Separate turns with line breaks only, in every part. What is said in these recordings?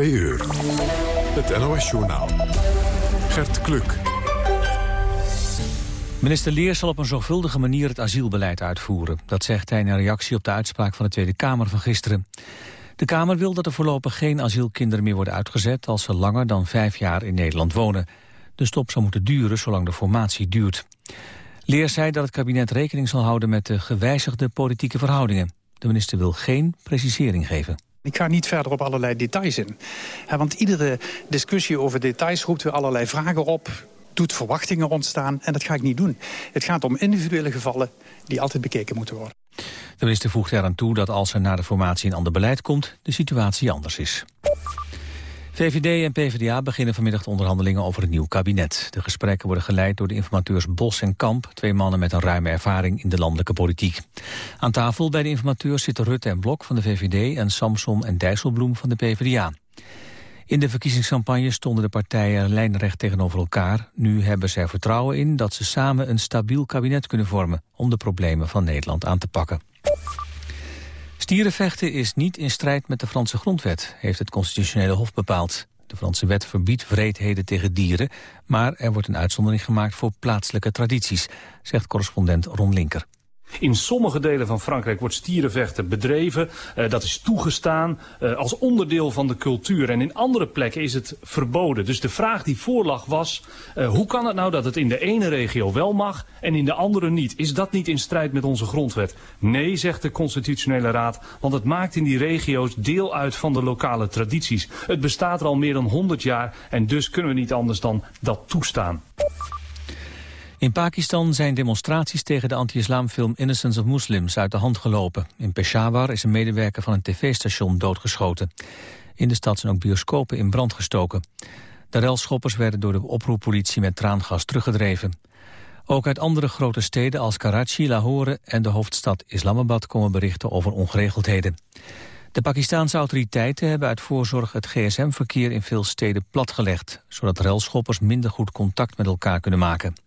2 uur. Het NOS-journaal. Gert Kluk.
Minister Leers zal op een zorgvuldige manier het asielbeleid uitvoeren. Dat zegt hij in reactie op de uitspraak van de Tweede Kamer van gisteren. De Kamer wil dat er voorlopig geen asielkinderen meer worden uitgezet... als ze langer dan vijf jaar in Nederland wonen. De stop zou moeten duren zolang de formatie duurt. Leers zei dat het kabinet rekening zal houden met de gewijzigde politieke verhoudingen. De minister wil geen precisering geven.
Ik ga niet verder op allerlei details in. want iedere discussie over details roept weer allerlei vragen op doet verwachtingen ontstaan en dat ga ik niet doen. Het gaat om individuele gevallen die altijd bekeken moeten worden.
De minister voegt eraan toe dat als er na de formatie een ander beleid komt, de situatie anders is. VVD en PvdA beginnen vanmiddag de onderhandelingen over een nieuw kabinet. De gesprekken worden geleid door de informateurs Bos en Kamp... twee mannen met een ruime ervaring in de landelijke politiek. Aan tafel bij de informateurs zitten Rutte en Blok van de VVD... en Samson en Dijsselbloem van de PvdA. In de verkiezingscampagne stonden de partijen lijnrecht tegenover elkaar. Nu hebben zij vertrouwen in dat ze samen een stabiel kabinet kunnen vormen... om de problemen van Nederland aan te pakken. Stierenvechten is niet in strijd met de Franse grondwet, heeft het constitutionele hof bepaald. De Franse wet verbiedt wreedheden tegen dieren, maar er wordt een uitzondering gemaakt voor plaatselijke tradities, zegt correspondent Ron Linker.
In sommige delen van Frankrijk wordt stierenvechten bedreven. Uh, dat is toegestaan uh, als onderdeel van de cultuur. En in andere plekken is het verboden. Dus de vraag die voorlag was... Uh, hoe kan het nou dat het in de ene regio wel mag en in de andere niet? Is dat niet in strijd met onze grondwet? Nee, zegt de Constitutionele Raad. Want het maakt in die regio's deel uit van de lokale tradities. Het bestaat er al meer dan 100 jaar en dus kunnen we niet anders dan dat toestaan.
In Pakistan zijn demonstraties tegen de anti-islamfilm Innocence of Muslims uit de hand gelopen. In Peshawar is een medewerker van een tv-station doodgeschoten. In de stad zijn ook bioscopen in brand gestoken. De relschoppers werden door de oproeppolitie met traangas teruggedreven. Ook uit andere grote steden als Karachi, Lahore en de hoofdstad Islamabad komen berichten over ongeregeldheden. De Pakistanse autoriteiten hebben uit voorzorg het gsm-verkeer in veel steden platgelegd, zodat relschoppers minder goed contact met elkaar kunnen maken.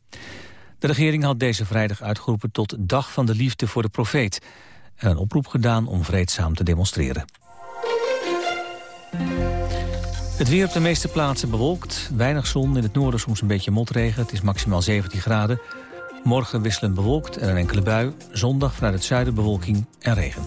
De regering had deze vrijdag uitgeroepen tot Dag van de Liefde voor de Profeet... en een oproep gedaan om vreedzaam te demonstreren. Het weer op de meeste plaatsen bewolkt. Weinig zon, in het noorden soms een beetje motregen. Het is maximaal 17 graden. Morgen wisselend bewolkt en een enkele bui. Zondag vanuit het zuiden bewolking en regen.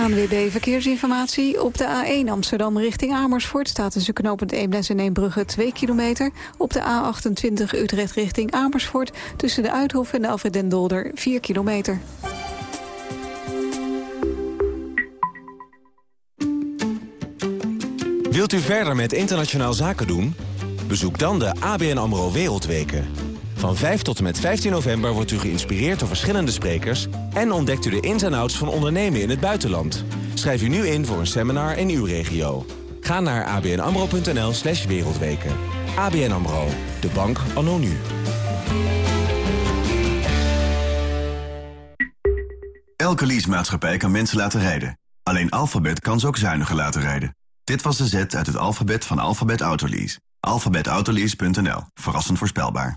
ANWB Verkeersinformatie. Op de A1 Amsterdam richting Amersfoort staat tussen knooppunt Eemnes en Eembrugge 2 kilometer. Op de A28 Utrecht richting Amersfoort tussen de Uithof en de Alfred Dolder 4 kilometer.
Wilt u verder met internationaal zaken doen? Bezoek dan de ABN AMRO Wereldweken. Van 5 tot en met 15 november wordt u geïnspireerd door verschillende sprekers... en ontdekt u de ins en outs van ondernemen in het buitenland. Schrijf u nu in voor een seminar in uw regio. Ga naar abnamro.nl slash wereldweken. ABN AMRO, de bank anno nu.
Elke leasemaatschappij kan mensen laten rijden. Alleen Alphabet kan ze ook zuiniger laten rijden. Dit was de Z uit het alfabet van Alphabet Autolease. Alphabetautolease.nl. Verrassend voorspelbaar.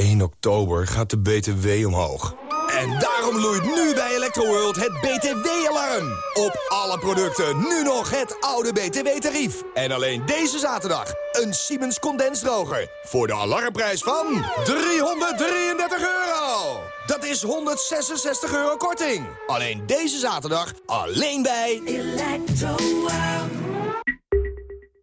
1 oktober gaat de BTW omhoog. En daarom loeit nu bij Electroworld het BTW-alarm. Op alle producten nu nog het oude BTW-tarief. En alleen deze zaterdag een Siemens condensdroger. Voor de alarmprijs van 333 euro. Dat is 166 euro korting. Alleen deze zaterdag, alleen bij Electroworld.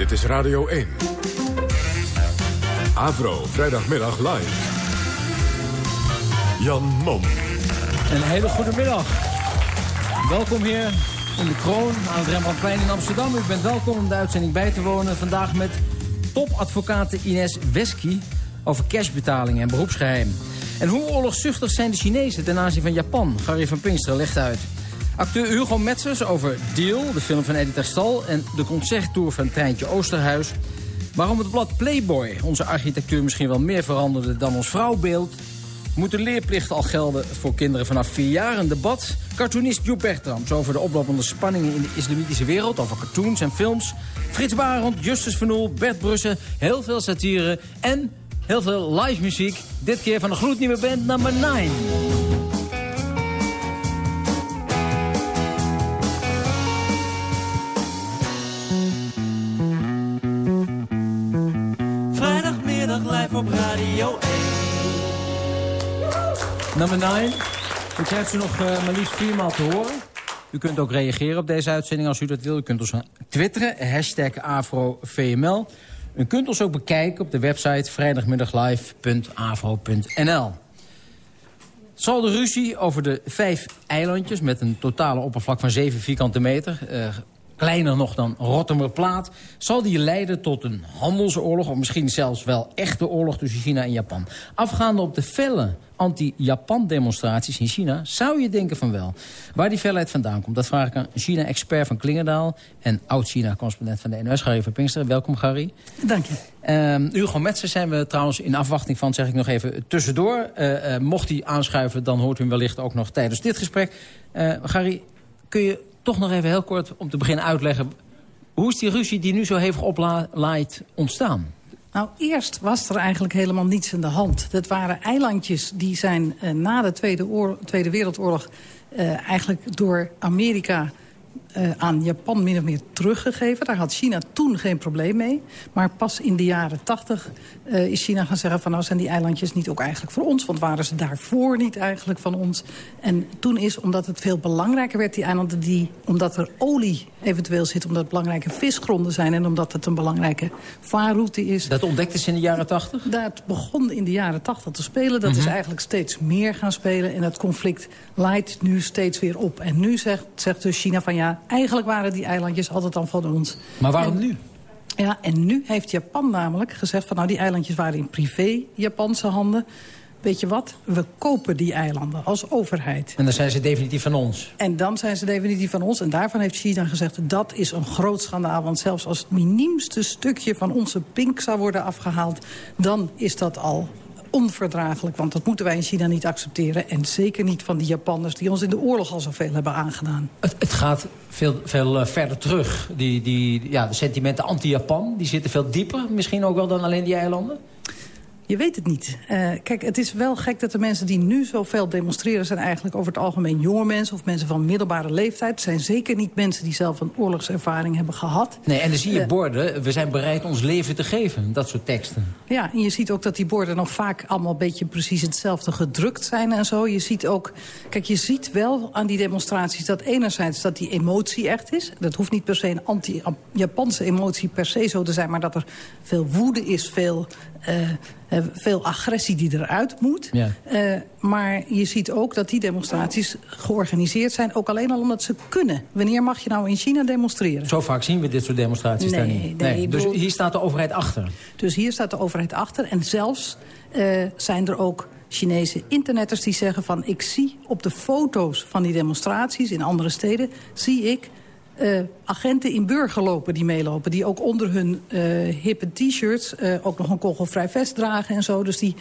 Dit is Radio 1. Avro, vrijdagmiddag live. Jan Mom.
Een hele goede middag. Welkom hier in de Kroon aan het Rembrandtplein in Amsterdam. U bent welkom om de uitzending bij te wonen. Vandaag met topadvocate Ines Wesky over cashbetalingen en beroepsgeheim. En hoe oorlogszuchtig zijn de Chinezen ten aanzien van Japan? Gary van Pinkster legt uit. Acteur Hugo Metzers over Deal, de film van Edith Terstal... en de concerttour van Treintje Oosterhuis. Waarom het blad Playboy onze architectuur misschien wel meer veranderde dan ons vrouwbeeld... Moet de leerplicht al gelden voor kinderen vanaf vier jaar? Een debat. Cartoonist Joep Bertrams over de oplopende spanningen in de islamitische wereld. Over cartoons en films. Frits Barend, Justus Van Oel, Bert Brussen. Heel veel satire en heel veel live muziek. Dit keer van de gloednieuwe band nummer 9.
Radio 1.
Nummer 9. U krijgt ze nog uh, maar liefst viermaal te horen. U kunt ook reageren op deze uitzending als u dat wil. U kunt ons twitteren, hashtag AfroVML. U kunt ons ook bekijken op de website vrijdagmiddaglive.afro.nl. Zal de ruzie over de vijf eilandjes... met een totale oppervlak van 7 vierkante meter... Uh, kleiner nog dan Rotterdamplaat... zal die leiden tot een handelsoorlog... of misschien zelfs wel echte oorlog tussen China en Japan. Afgaande op de felle anti-Japan-demonstraties in China... zou je denken van wel. Waar die felheid vandaan komt, dat vraag ik aan China-expert van Klingendaal... en oud-China-correspondent van de NOS, Gary van Pinkster. Welkom, Gary.
Dank je.
Uh, Hugo Metsen zijn we trouwens in afwachting van, zeg ik nog even, tussendoor. Uh, uh, mocht hij aanschuiven, dan hoort u hem wellicht ook nog tijdens dit gesprek. Uh, Gary, kun je toch nog even heel kort om te beginnen uitleggen... hoe is die ruzie die nu zo hevig oplaait ontstaan?
Nou, eerst was er eigenlijk helemaal niets in de hand. Dat waren eilandjes die zijn uh, na de Tweede, Tweede Wereldoorlog... Uh, eigenlijk door Amerika uh, aan Japan min of meer teruggegeven. Daar had China toen geen probleem mee. Maar pas in de jaren tachtig uh, is China gaan zeggen... van nou zijn die eilandjes niet ook eigenlijk voor ons. Want waren ze daarvoor niet eigenlijk van ons. En toen is, omdat het veel belangrijker werd, die eilanden... Die, omdat er olie eventueel zit, omdat het belangrijke visgronden zijn... en omdat het een belangrijke vaarroute is.
Dat ontdekte ze in de jaren tachtig?
Dat begon in de jaren tachtig te spelen. Dat mm -hmm. is eigenlijk steeds meer gaan spelen. En het conflict leidt nu steeds weer op. En nu zegt, zegt dus China van ja eigenlijk waren die eilandjes altijd al van ons.
Maar waarom
en,
nu?
Ja, en nu heeft Japan namelijk gezegd van nou die eilandjes waren in privé Japanse handen. Weet je wat? We kopen die eilanden als overheid.
En dan zijn ze definitief van ons.
En dan zijn ze definitief van ons. En daarvan heeft China gezegd, dat is een groot schandaal. Want zelfs als het miniemste stukje van onze pink zou worden afgehaald... dan is dat al onverdraaglijk. Want dat moeten wij in China niet accepteren. En zeker niet van die Japanners die ons in de oorlog al zoveel hebben aangedaan.
Het, het gaat veel, veel uh, verder terug. Die, die, ja, de sentimenten anti-Japan die zitten veel dieper. Misschien ook wel dan alleen die eilanden?
Je weet het niet. Uh, kijk, het is wel gek dat de mensen die nu zoveel demonstreren... zijn eigenlijk over het algemeen jonge mensen of mensen van middelbare leeftijd. Het zijn zeker niet mensen die zelf een oorlogservaring hebben gehad.
Nee, en dan zie je uh, borden, we zijn bereid ons leven te geven. Dat soort teksten.
Ja, en je ziet ook dat die borden nog vaak allemaal een beetje precies hetzelfde gedrukt zijn en zo. Je ziet ook, kijk, je ziet wel aan die demonstraties dat enerzijds dat die emotie echt is. Dat hoeft niet per se een anti-Japanse emotie per se zo te zijn, maar dat er veel woede is, veel... Uh, uh, veel agressie die eruit moet.
Ja.
Uh, maar je ziet ook dat die demonstraties georganiseerd zijn... ook alleen al omdat ze kunnen. Wanneer mag je nou in China demonstreren?
Zo vaak zien we dit soort demonstraties
nee,
daar niet.
Nee, nee,
dus
bedoel...
hier staat de overheid achter?
Dus hier staat de overheid achter. En zelfs uh, zijn er ook Chinese internetters die zeggen van... ik zie op de foto's van die demonstraties in andere steden... zie ik uh, agenten in burger lopen die meelopen. Die ook onder hun uh, hippe t-shirts uh, ook nog een kogelvrij vest dragen en zo. Dus die,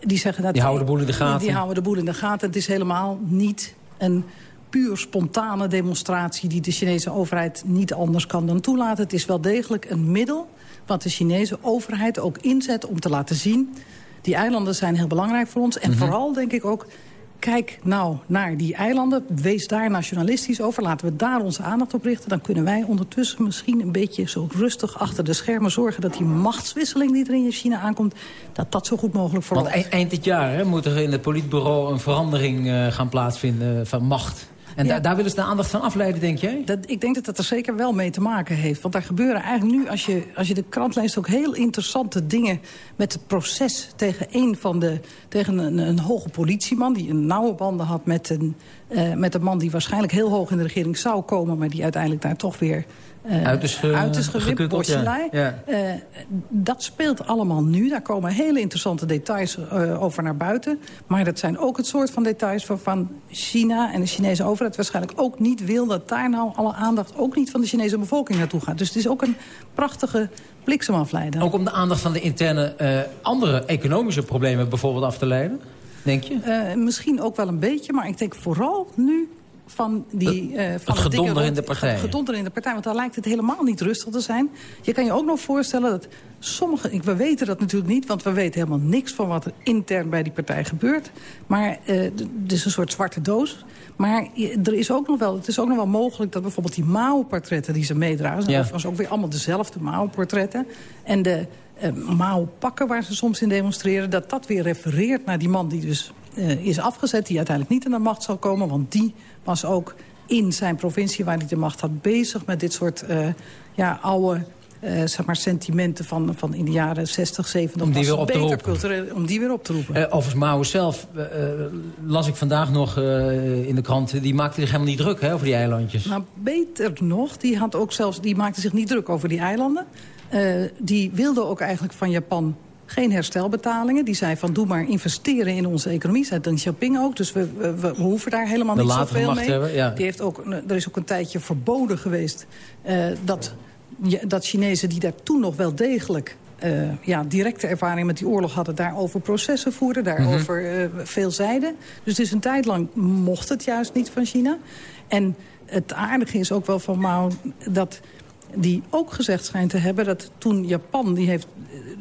die zeggen dat...
Die houden de boel in de gaten.
Die, houden de boel in de gaten. Het is helemaal niet een puur spontane demonstratie... die de Chinese overheid niet anders kan dan toelaten. Het is wel degelijk een middel wat de Chinese overheid ook inzet om te laten zien... die eilanden zijn heel belangrijk voor ons. En mm -hmm. vooral denk ik ook kijk nou naar die eilanden. Wees daar nationalistisch over. Laten we daar onze aandacht op richten. Dan kunnen wij ondertussen misschien een beetje zo rustig achter de schermen zorgen... dat die machtswisseling die er in China aankomt, dat dat zo goed mogelijk verloopt.
Want eind dit jaar hè, moet er in het politbureau een verandering uh, gaan plaatsvinden van macht. En ja. daar willen ze de aandacht van afleiden, denk jij?
Dat, ik denk dat dat er zeker wel mee te maken heeft. Want daar gebeuren eigenlijk nu, als je, als je de krant leest... ook heel interessante dingen met het proces tegen een van de... tegen een, een hoge politieman die een nauwe banden had met een, uh, met een man... die waarschijnlijk heel hoog in de regering zou komen... maar die uiteindelijk daar toch weer uh,
uit is, ge,
uit is gewipt, ja. ja. Uh, dat speelt allemaal nu. Daar komen hele interessante details uh, over naar buiten. Maar dat zijn ook het soort van details waarvan China en de Chinese overheid waarschijnlijk ook niet wil... dat daar nou alle aandacht ook niet van de Chinese bevolking naartoe gaat. Dus het is ook een prachtige bliksemafleider.
Ook om de aandacht van de interne andere economische problemen bijvoorbeeld af te leiden? Denk je?
misschien ook wel een beetje, maar ik denk vooral nu van die... Uh, van
het gedonder in de partij. Het
gedonder in de partij, want daar lijkt het helemaal niet rustig te zijn. Je kan je ook nog voorstellen dat sommige... We weten dat natuurlijk niet, want we weten helemaal niks van wat er intern bij die partij gebeurt. Maar uh, het is een soort zwarte doos. Maar er is ook nog wel, het is ook nog wel mogelijk dat bijvoorbeeld die Mao-portretten die ze meedragen... Ja. was ook weer allemaal dezelfde Mao-portretten. En de uh, Mao-pakken waar ze soms in demonstreren... dat dat weer refereert naar die man die dus uh, is afgezet... die uiteindelijk niet aan de macht zal komen, want die was ook in zijn provincie waar hij de macht had bezig met dit soort uh, ja, oude uh, zeg maar sentimenten van, van in de jaren 60, 70.
Om die weer op te roepen.
om die weer op te roepen.
Uh, overigens Mao zelf, uh, las ik vandaag nog in de krant... die maakte zich helemaal niet druk hè, over die eilandjes.
Nou, beter nog, die, had ook zelfs, die maakte zich niet druk over die eilanden. die wilde ook eigenlijk van Japan geen herstelbetalingen. Die zei van doe maar investeren in onze economie. Zei Deng Xiaoping ook. Dus we, we, we hoeven daar helemaal
de
niet zoveel
mee. Hebben, ja.
Die heeft ook, er is ook een tijdje verboden geweest uh, dat, dat Chinezen die daar toen nog wel degelijk... Uh, ja, directe ervaring met die oorlog hadden... daarover processen voerden, daarover mm -hmm. uh, veel zeiden. Dus het is een tijd lang mocht het juist niet van China. En het aardige is ook wel van Mao dat die ook gezegd schijnt te hebben... dat toen Japan, die heeft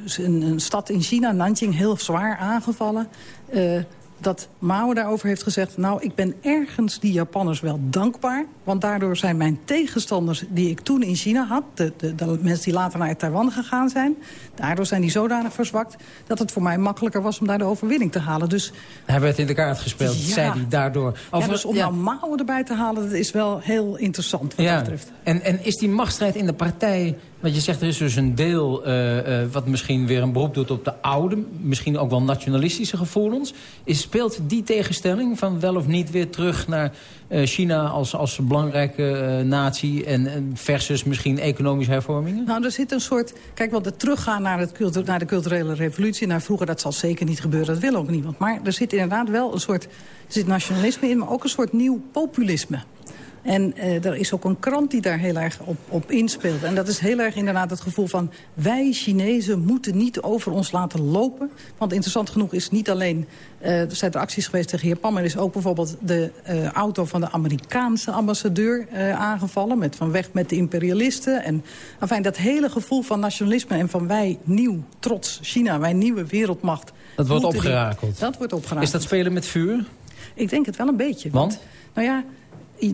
dus een, stad in China, Nanjing, heel zwaar aangevallen... Uh, dat Mao daarover heeft gezegd... nou, ik ben ergens die Japanners wel dankbaar... want daardoor zijn mijn tegenstanders die ik toen in China had... de mensen die later naar Taiwan gegaan zijn... daardoor zijn die zodanig verzwakt... dat het voor mij makkelijker was om daar de overwinning te halen. Dus,
hij werd in de kaart gespeeld, ja, zei hij daardoor.
Over, ja, dus om ja. nou Mao erbij te halen, dat is wel heel interessant wat
ja.
dat betreft.
En, en is die machtsstrijd in de partij... Want je zegt, er is dus een deel uh, uh, wat misschien weer een beroep doet op de oude... misschien ook wel nationalistische gevoelens. Is, speelt die tegenstelling van wel of niet weer terug naar China als, als belangrijke natie... En, versus misschien economische hervormingen?
Nou, er zit een soort... Kijk, wat het teruggaan naar, het naar de culturele revolutie... naar vroeger, dat zal zeker niet gebeuren, dat wil ook niemand. Maar er zit inderdaad wel een soort... Er zit nationalisme in, maar ook een soort nieuw populisme. En uh, er is ook een krant die daar heel erg op, op inspeelt. En dat is heel erg inderdaad het gevoel van... wij Chinezen moeten niet over ons laten lopen. Want interessant genoeg is niet alleen... Uh, er zijn er acties geweest tegen Japan... maar er is ook bijvoorbeeld de uh, auto van de Amerikaanse ambassadeur aangevallen... met van weg met de imperialisten. En enfin, dat hele gevoel van nationalisme en van wij nieuw, trots China... wij nieuwe wereldmacht.
Dat wordt opgerakeld.
Die, dat wordt opgerakeld.
Is dat spelen met vuur?
Ik denk het wel een beetje.
Want?
want nou ja,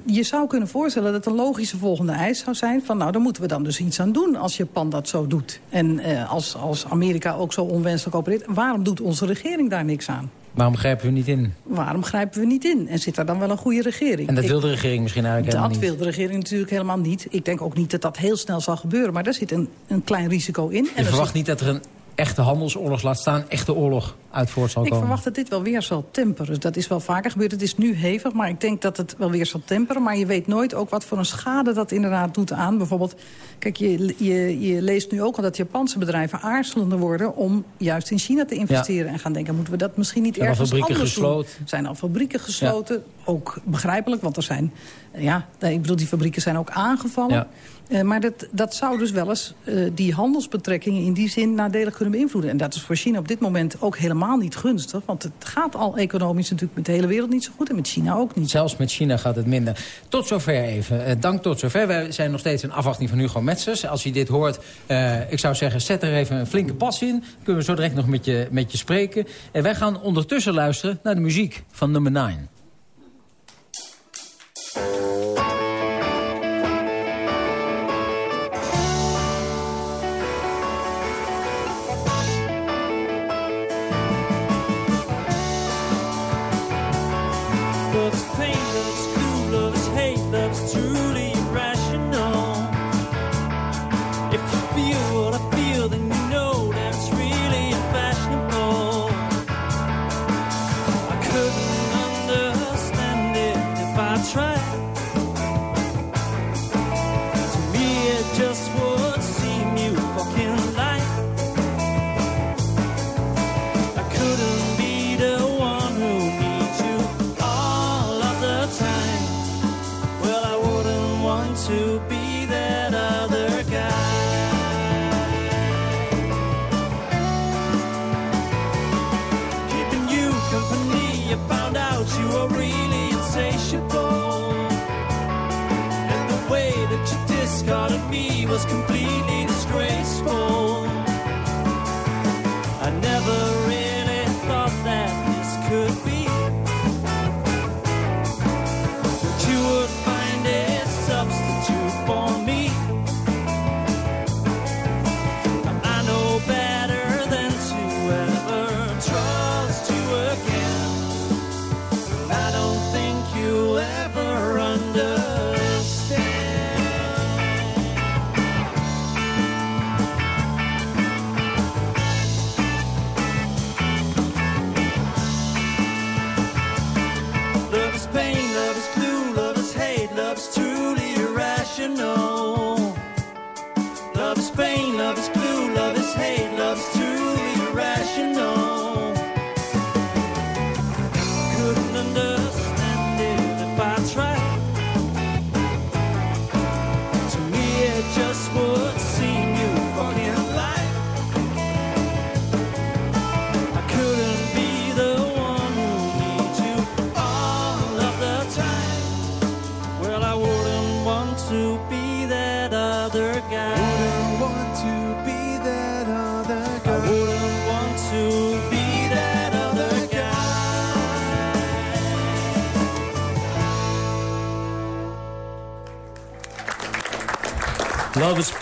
je zou kunnen voorstellen dat een logische volgende eis zou zijn... van nou, daar moeten we dan dus iets aan doen als Japan dat zo doet. En eh, als, als Amerika ook zo onwenselijk opereert... waarom doet onze regering daar niks aan?
Waarom grijpen we niet in?
Waarom grijpen we niet in? En zit daar dan wel een goede regering?
En dat wil de regering misschien eigenlijk helemaal
niet?
Dat
wil de regering natuurlijk helemaal niet. Ik denk ook niet dat dat heel snel zal gebeuren. Maar daar zit een, een klein risico in.
Je
en
verwacht
zit...
niet dat er een echte handelsoorlog laat staan... echte oorlog uit voort zal
ik
komen?
Ik verwacht dat dit wel weer zal temperen. Dat is wel vaker gebeurd. Het is nu hevig, maar ik denk dat het wel weer zal temperen. Maar je weet nooit ook wat voor een schade dat inderdaad doet aan. Bijvoorbeeld, kijk, je, je, je leest nu ook al dat Japanse bedrijven aarzelender worden... om juist in China te investeren. Ja. En gaan denken, moeten we dat misschien niet
zijn
ergens
fabrieken
anders
gesloten?
doen? Zijn al fabrieken gesloten? Ja. Ook begrijpelijk, want er zijn... Ja, ik bedoel, die fabrieken zijn ook aangevallen. Uh, maar dat, dat zou dus wel eens uh, die handelsbetrekkingen in die zin nadelig kunnen beïnvloeden. En dat is voor China op dit moment ook helemaal niet gunstig. Want het gaat al economisch natuurlijk met de hele wereld niet zo goed. En met China ook niet.
Zelfs met China gaat het minder. Tot zover even. Uh, dank tot zover. Wij zijn nog steeds in afwachting van Hugo Metzers. Als je dit hoort, ik zou zeggen, zet er even een flinke pas in. Kunnen we zo direct nog met je, met je spreken. En wij gaan ondertussen luisteren naar de muziek van nummer 9. Love is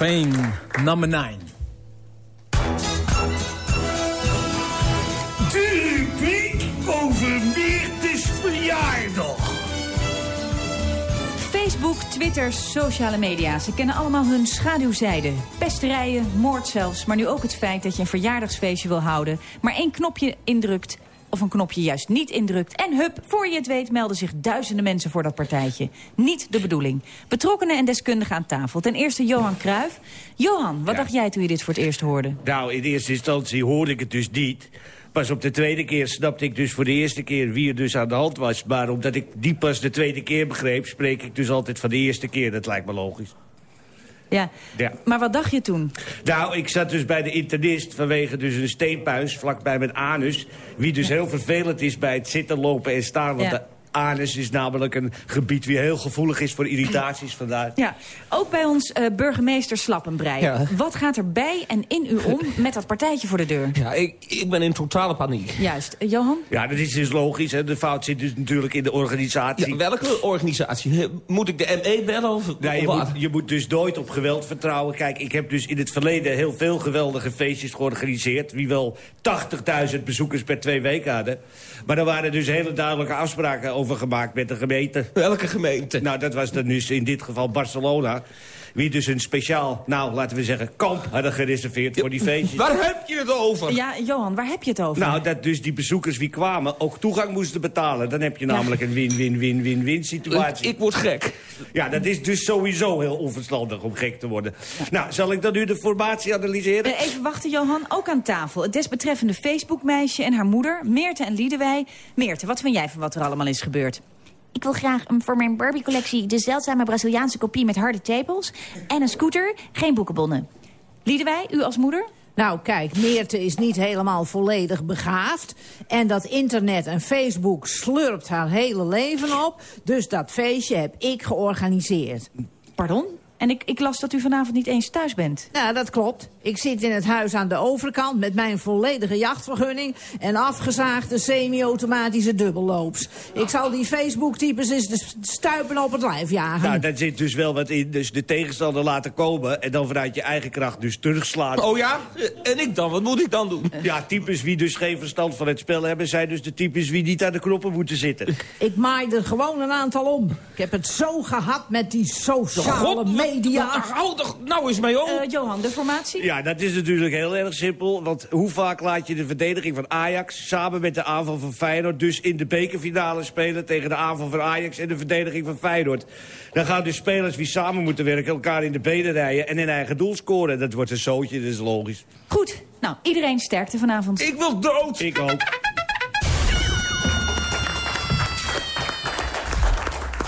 Pain, nummer 9.
De rubriek over Meertes verjaardag.
Facebook, Twitter, sociale media. Ze kennen allemaal hun schaduwzijde. Pesterijen, moord zelfs. Maar nu ook het feit dat je een verjaardagsfeestje wil houden... maar één knopje indrukt of een knopje juist niet indrukt. En hup, voor je het weet melden zich duizenden mensen voor dat partijtje. Niet de bedoeling. Betrokkenen en deskundigen aan tafel. Ten eerste Johan Cruijff. Johan, wat dacht jij toen je dit voor het eerst hoorde?
Nou, in eerste instantie hoorde ik het dus niet. Pas op de tweede keer snapte ik dus voor de eerste keer wie er dus aan de hand was. Maar omdat ik die pas de tweede keer begreep... spreek ik dus altijd van de eerste keer. Dat lijkt me logisch.
Ja. ja. Maar wat dacht je toen?
Nou, ik zat dus bij de internist vanwege dus een steenpuis vlakbij mijn anus. Wie dus heel vervelend is bij het zitten, lopen en staan. Want ja anus is namelijk een gebied wie heel gevoelig is voor irritaties vandaar.
Ja, ook bij ons uh, burgemeester Slappenbrei. Ja. Wat gaat er bij en in u om met dat partijtje voor de deur?
Ja, ik, ik ben in totale paniek.
Juist. Uh, Johan?
Ja, dat is dus logisch. Hè. De fout zit dus natuurlijk in de organisatie.
Ja, welke organisatie? Moet ik de ME bellen of,
nee, je, moet, je moet dus nooit op geweld vertrouwen. Kijk, ik heb dus in het verleden heel veel geweldige feestjes georganiseerd. Wie wel 80.000 bezoekers per twee weken hadden. Maar er waren dus hele duidelijke afspraken over over gemaakt met de gemeente.
Welke gemeente?
Nou, dat was dan dus in dit geval Barcelona. Wie dus een speciaal, nou, laten we zeggen, kamp hadden gereserveerd voor die feestjes.
Waar heb je het over?
Ja, Johan, waar heb je het over?
Nou, dat dus die bezoekers wie kwamen ook toegang moesten betalen. Dan heb je namelijk een win-win-win-win-win situatie.
Ik, word gek.
Ja, dat is dus sowieso heel onverstandig om gek te worden. Nou, zal ik dan nu de formatie analyseren?
Eh, even wachten, Johan. Ook aan tafel. Het desbetreffende Facebook-meisje en haar moeder, Meerte en Liedewij. Meerte, wat vind jij van wat er allemaal is gebeurd?
Ik wil graag voor mijn Barbie-collectie de zeldzame Braziliaanse kopie met harde tepels. En een scooter, geen boekenbonnen. Liedewij, u als moeder?
Nou, kijk, Meerte is niet helemaal volledig begaafd. En dat internet en Facebook slurpt haar hele leven op. Dus dat feestje heb ik georganiseerd.
Pardon? En ik, ik las dat u vanavond niet eens thuis bent.
Ja, dat klopt. Ik zit in het huis aan de overkant met mijn volledige jachtvergunning... en afgezaagde semi-automatische dubbelloops. Ik zal die Facebook-types eens de stuipen op het lijf jagen.
Nou, daar zit dus wel wat in. Dus de tegenstander laten komen... en dan vanuit je eigen kracht dus terugslaan.
Oh ja? En ik dan? Wat moet ik dan doen?
Ja, types wie dus geen verstand van het spel hebben... zijn dus de types wie niet aan de knoppen moeten zitten.
Ik maai er gewoon een aantal om. Ik heb het zo gehad met die sociale
God,
media.
Hou toch nou eens mee op.
Uh, Johan, de formatie?
Ja, dat is natuurlijk heel erg simpel. Want hoe vaak laat je de verdediging van Ajax... samen met de aanval van Feyenoord... dus in de bekerfinale spelen tegen de aanval van Ajax... en de verdediging van Feyenoord. Dan gaan dus spelers die samen moeten werken... elkaar in de benen rijden en in eigen doel scoren. Dat wordt een zootje, dat is logisch.
Goed, nou, iedereen sterkte vanavond.
Ik wil dood!
Ik ook.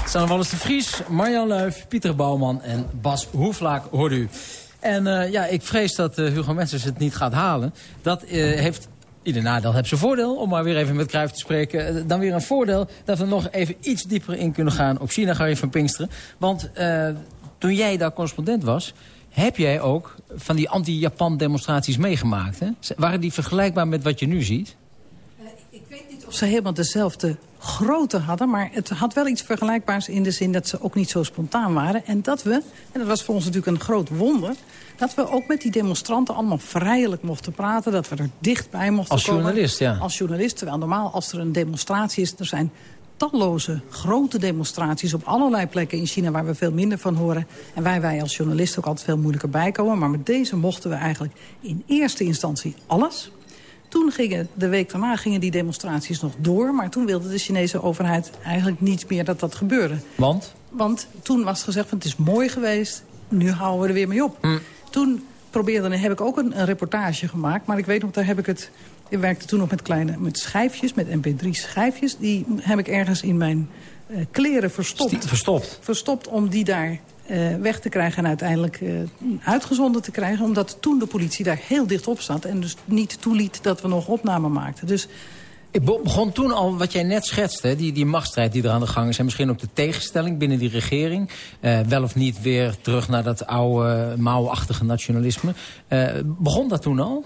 Sanne Wallis de Vries, Marjan Luif, Pieter Bouwman en Bas Hoeflaak hoort u. En uh, ja, ik vrees dat uh, Hugo Mensers het niet gaat halen. Dat uh, heeft ieder nadeel heeft zijn voordeel, om maar weer even met Cruijff te spreken. Dan weer een voordeel dat we nog even iets dieper in kunnen gaan op China, Gary van Pinksteren. Want toen jij daar correspondent was, heb jij ook van die anti-Japan demonstraties meegemaakt. Hè? Waren die vergelijkbaar met wat je nu ziet?
Ik weet niet of ze helemaal dezelfde grootte hadden. Maar het had wel iets vergelijkbaars in de zin dat ze ook niet zo spontaan waren. En dat we, en dat was voor ons natuurlijk een groot wonder... dat we ook met die demonstranten allemaal vrijelijk mochten praten. Dat we er dichtbij mochten
als
komen.
Als journalist, ja.
Als journalist, terwijl normaal als er een demonstratie is... er zijn talloze grote demonstraties op allerlei plekken in China... waar we veel minder van horen. En waar wij als journalisten ook altijd veel moeilijker bijkomen. Maar met deze mochten we eigenlijk in eerste instantie alles... Toen gingen, de week daarna gingen die demonstraties nog door... maar toen wilde de Chinese overheid eigenlijk niet meer dat dat gebeurde.
Want?
Want toen was gezegd van het is mooi geweest, nu houden we er weer mee op.
Hm.
Toen probeerde, heb ik ook een, een, reportage gemaakt... maar ik weet nog, daar heb ik het... Ik werkte toen nog met kleine met schijfjes, met mp3 schijfjes. Die heb ik ergens in mijn uh, kleren verstopt.
verstopt?
Verstopt om die daar uh, weg te krijgen en uiteindelijk uh, uitgezonden te krijgen. Omdat toen de politie daar heel dicht op zat en dus niet toeliet dat we nog opname maakten. Dus
ik begon toen al, wat jij net schetste, die, die machtsstrijd die er aan de gang is... en misschien ook de tegenstelling binnen die regering... Uh, wel of niet weer terug naar dat oude, mouwachtige nationalisme. Begon dat toen al?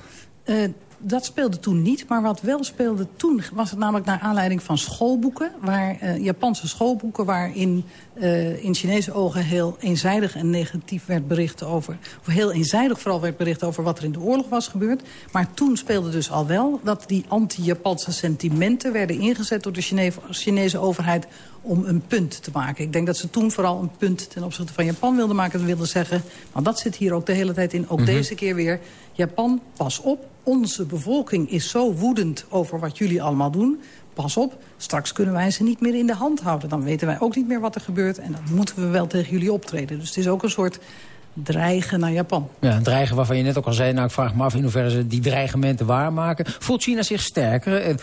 Dat speelde toen niet, maar wat wel speelde toen... was het namelijk naar aanleiding van schoolboeken... Waar, uh, Japanse schoolboeken waarin uh, in Chinese ogen heel eenzijdig en negatief werd bericht over... of heel eenzijdig vooral werd bericht over wat er in de oorlog was gebeurd. Maar toen speelde dus al wel dat die anti-Japanse sentimenten... werden ingezet door de Chine Chinese overheid om een punt te maken. Ik denk dat ze toen vooral een punt ten opzichte van Japan wilden maken. Ze wilden zeggen, maar dat zit hier ook de hele tijd in. Ook mm -hmm. deze keer weer, Japan, pas op. Onze bevolking is zo woedend over wat jullie allemaal doen. Pas op, straks kunnen wij ze niet meer in de hand houden. Dan weten wij ook niet meer wat er gebeurt. En dan moeten we wel tegen jullie optreden. Dus het is ook een soort dreigen naar Japan.
Ja, dreigen waarvan je net ook al zei... nou, ik vraag me af in hoeverre ze die dreigementen waarmaken. Voelt China zich sterker?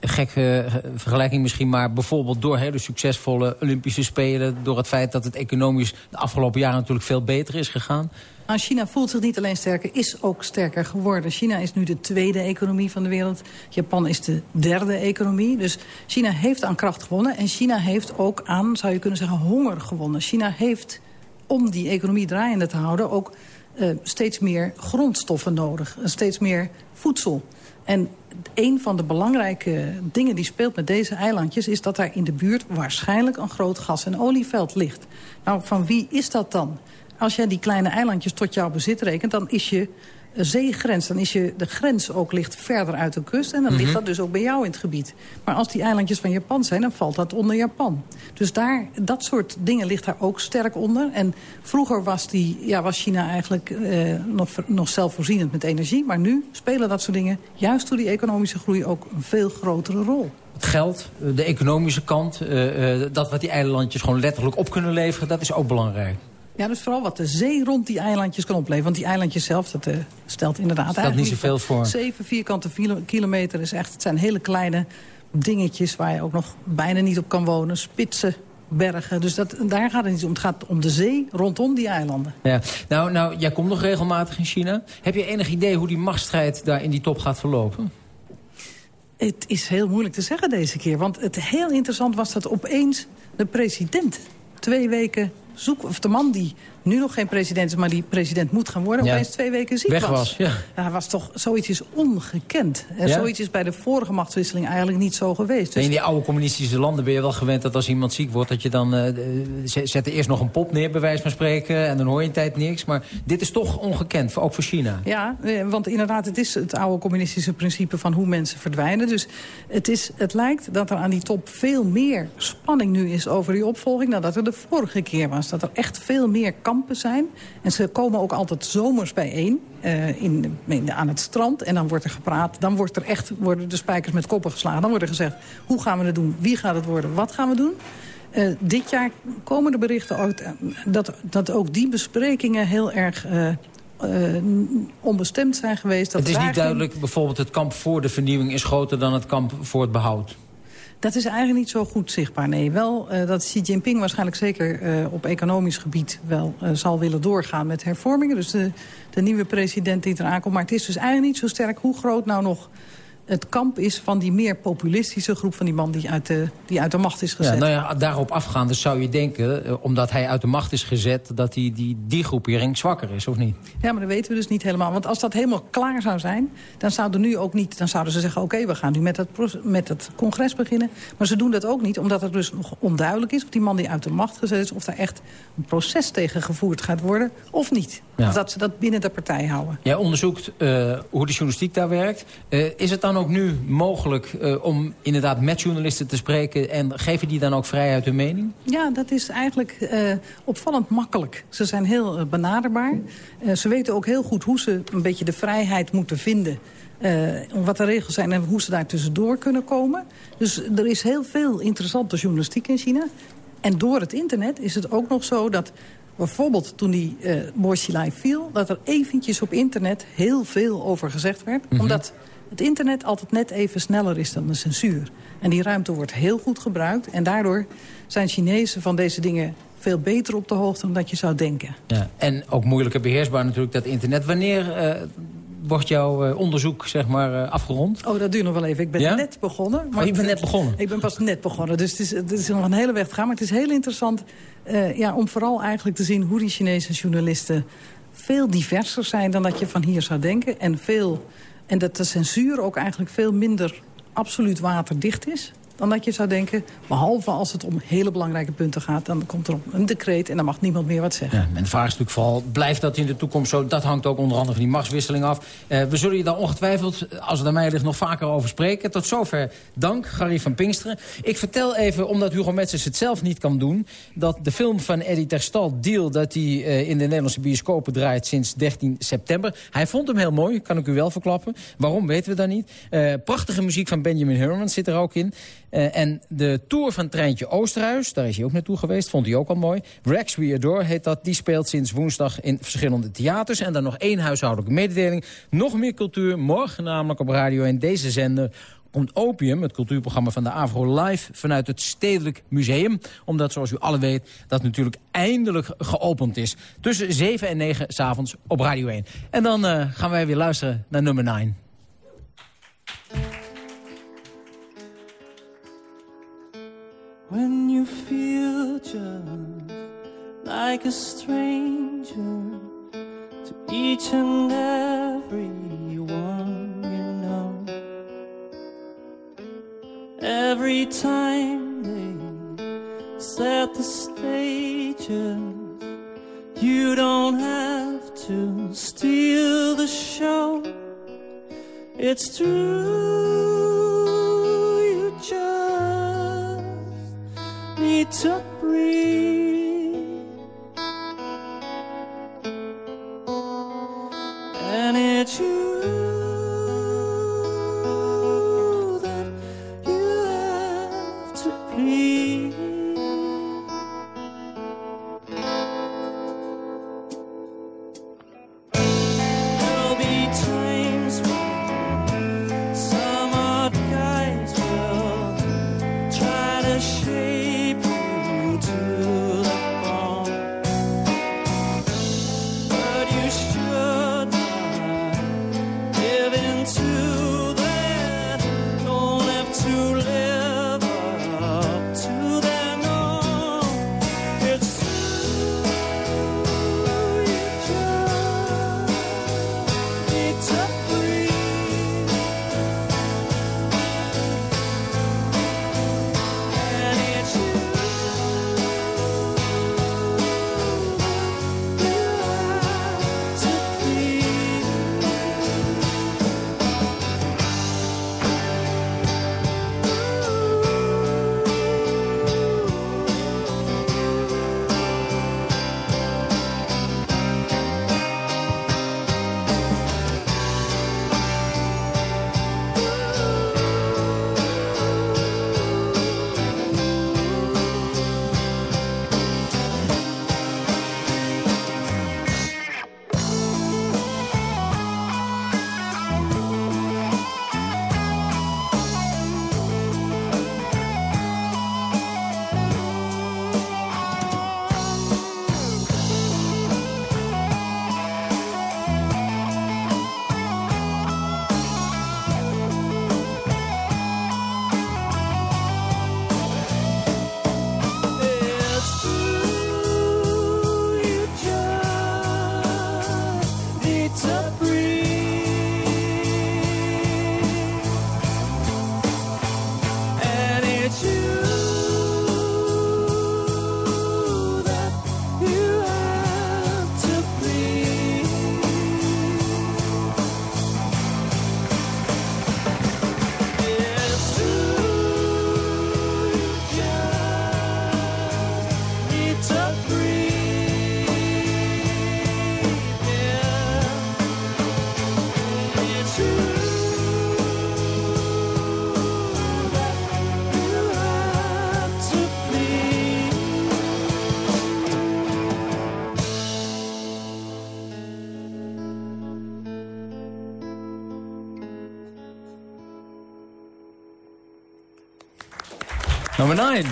Gekke vergelijking misschien, maar bijvoorbeeld door hele succesvolle Olympische Spelen... door het feit dat het economisch de afgelopen jaren natuurlijk veel beter is gegaan?
Nou, China voelt zich niet alleen sterker, is ook sterker geworden. China is nu de tweede economie van de wereld. Japan is de derde economie. Dus China heeft aan kracht gewonnen. En China heeft ook aan, zou je kunnen zeggen, honger gewonnen. China heeft om die economie draaiende te houden... ook uh, steeds meer grondstoffen nodig. Steeds meer voedsel. En een van de belangrijke dingen die speelt met deze eilandjes... is dat daar in de buurt waarschijnlijk een groot gas- en olieveld ligt. Nou, van wie is dat dan? Als jij die kleine eilandjes tot jouw bezit rekent... dan is je zeegrens, dan is je, de grens ook ligt verder uit de kust... en dan ligt dat dus ook bij jou in het gebied. Maar als die eilandjes van Japan zijn, dan valt dat onder Japan. Dus daar, dat soort dingen ligt daar ook sterk onder. En vroeger was, die, ja, was China eigenlijk eh, nog, nog zelfvoorzienend met energie... maar nu spelen dat soort dingen, juist door die economische groei... ook een veel grotere rol.
Het geld, de economische kant, uh, uh, dat wat die eilandjes gewoon letterlijk op kunnen leveren... dat is ook belangrijk.
Ja, dus vooral wat de zee rond die eilandjes kan opleveren. Want die eilandjes zelf, dat uh, stelt inderdaad...
Stelt niet zoveel voor.
7 vierkante kilometer is echt... Het zijn hele kleine dingetjes waar je ook nog bijna niet op kan wonen. Spitsen, bergen. Dus dat, daar gaat het niet om. Het gaat om de zee rondom die eilanden.
Ja. Nou, nou, jij komt nog regelmatig in China. Heb je enig idee hoe die machtsstrijd daar in die top gaat verlopen?
Het is heel moeilijk te zeggen deze keer. Want het heel interessant was dat opeens de president... twee weken zoek, of de man die nu nog geen president is, maar die president moet gaan worden,
Ja.
opeens twee weken ziek
Weg
was.
was, ja.
Was toch, zoiets is ongekend. En
Ja?
zoiets is bij de vorige machtswisseling eigenlijk niet zo geweest. Dus
In die oude communistische landen ben je wel gewend dat als iemand ziek wordt... dat je dan zet zet er eerst nog een pop neer, bij wijze van spreken... en dan hoor je een tijd niks. Maar dit is toch ongekend, ook voor China.
Ja, eh, want inderdaad, het is het oude communistische principe van hoe mensen verdwijnen. Dus het, is, het lijkt dat er aan die top veel meer spanning nu is over die opvolging... dan dat er de vorige keer was. Dat er echt veel meer kampen zijn. En ze komen ook altijd zomers bijeen eh, in, in- aan het strand. En dan wordt er gepraat, dan wordt er echt, worden de spijkers met koppen geslagen. Dan wordt er gezegd, hoe gaan we het doen? Wie gaat het worden? Wat gaan we doen? Eh, dit jaar komen de berichten uit eh, dat, dat ook die besprekingen heel erg onbestemd zijn geweest. Dat
het is niet duidelijk, bijvoorbeeld het kamp voor de vernieuwing... is groter dan het kamp voor het behoud.
Dat is eigenlijk niet zo goed zichtbaar, nee. Wel eh, dat Xi Jinping waarschijnlijk zeker eh, op economisch gebied... wel eh, zal willen doorgaan met hervormingen. Dus de, de nieuwe president die eraan komt. Maar het is dus eigenlijk niet zo sterk hoe groot nou nog het kamp is... van die meer populistische groep van die man die uit de, die uit de macht is gezet.
Ja, nou ja, daarop afgaande zou je denken, eh, omdat hij uit de macht is gezet... dat die, die, die groepering zwakker is, of niet?
Ja, maar dat weten we dus niet helemaal. Want als dat helemaal klaar zou zijn, dan zouden nu ook niet. Dan zouden ze zeggen: oké, we gaan nu met het, pro- met het congres beginnen. Maar ze doen dat ook niet, omdat het dus nog onduidelijk is of die man die uit de macht gezet is, of daar echt een proces tegen gevoerd gaat worden of niet.
Ja.
Of dat ze dat binnen de partij houden.
Jij onderzoekt eh, hoe de journalistiek daar werkt. Eh, is het dan ook nu mogelijk eh, om inderdaad met journalisten te spreken... en geven die dan ook vrij uit hun mening?
Ja, dat is eigenlijk eh, opvallend makkelijk. Ze zijn heel eh, benaderbaar. Ze weten ook heel goed hoe ze een beetje de vrijheid moeten vinden. wat de regels zijn en hoe ze daar tussendoor kunnen komen. Dus er is heel veel interessante journalistiek in China. En door het internet is het ook nog zo dat... bijvoorbeeld toen die Bo Xilai viel... dat er eventjes op internet heel veel over gezegd werd.
Mhm.
Omdat het internet altijd net even sneller is dan de censuur. En die ruimte wordt heel goed gebruikt. En daardoor zijn Chinezen van deze dingen veel beter op de hoogte dan dat je zou denken.
Ja. En ook moeilijker beheersbaar natuurlijk dat internet. Wanneer eh, wordt jouw eh, onderzoek zeg maar, eh, afgerond?
Oh, dat duurt nog wel even. Ik ben
Ja?
net begonnen.
Oh, je bent net begonnen?
Ik ben pas net begonnen, dus het is, het is nog een hele weg te gaan. Maar het is heel interessant ja, om vooral eigenlijk te zien... hoe die Chinese journalisten veel diverser zijn dan dat je van hier zou denken. En, veel, en dat de censuur ook eigenlijk veel minder absoluut waterdicht is dan dat je zou denken. Behalve als het om hele belangrijke punten gaat. Dan komt er een decreet en dan mag niemand meer wat zeggen.
Ja, en de vraag is natuurlijk vooral, blijft dat in de toekomst zo? Dat hangt ook onder andere van die machtswisseling af. Eh, we zullen je daar ongetwijfeld, als het aan mij ligt, nog vaker over spreken. Tot zover dank, Gary van Pinksteren. Ik vertel even, omdat Hugo Metzers het zelf niet kan doen... dat de film van Eddie Terstal, Deal, dat die eh, in de Nederlandse bioscopen draait sinds 13 september. Hij vond hem heel mooi, kan ik u wel verklappen. Waarom, weten we dan niet. Eh, prachtige muziek van Benjamin Herman zit er ook in. Eh, en de tour van Treintje Oosterhuis, daar is hij ook naartoe geweest, vond hij ook al mooi. Rex We Adore heet dat, die speelt sinds woensdag in verschillende theaters. En dan nog één huishoudelijke mededeling. Nog meer cultuur, morgen namelijk op Radio en deze zender komt Opium, het cultuurprogramma van de Avro live vanuit het Stedelijk Museum. Omdat, zoals u alle weet, dat natuurlijk eindelijk geopend is. Tussen 7 en 9 s'avonds op Radio 1. En dan eh, gaan wij weer luisteren naar nummer 9.
When you feel just like a stranger to each and every one you know. Every time they set the stages, you don't have to steal the show. It's true, you just need to breathe.
Nummer 9.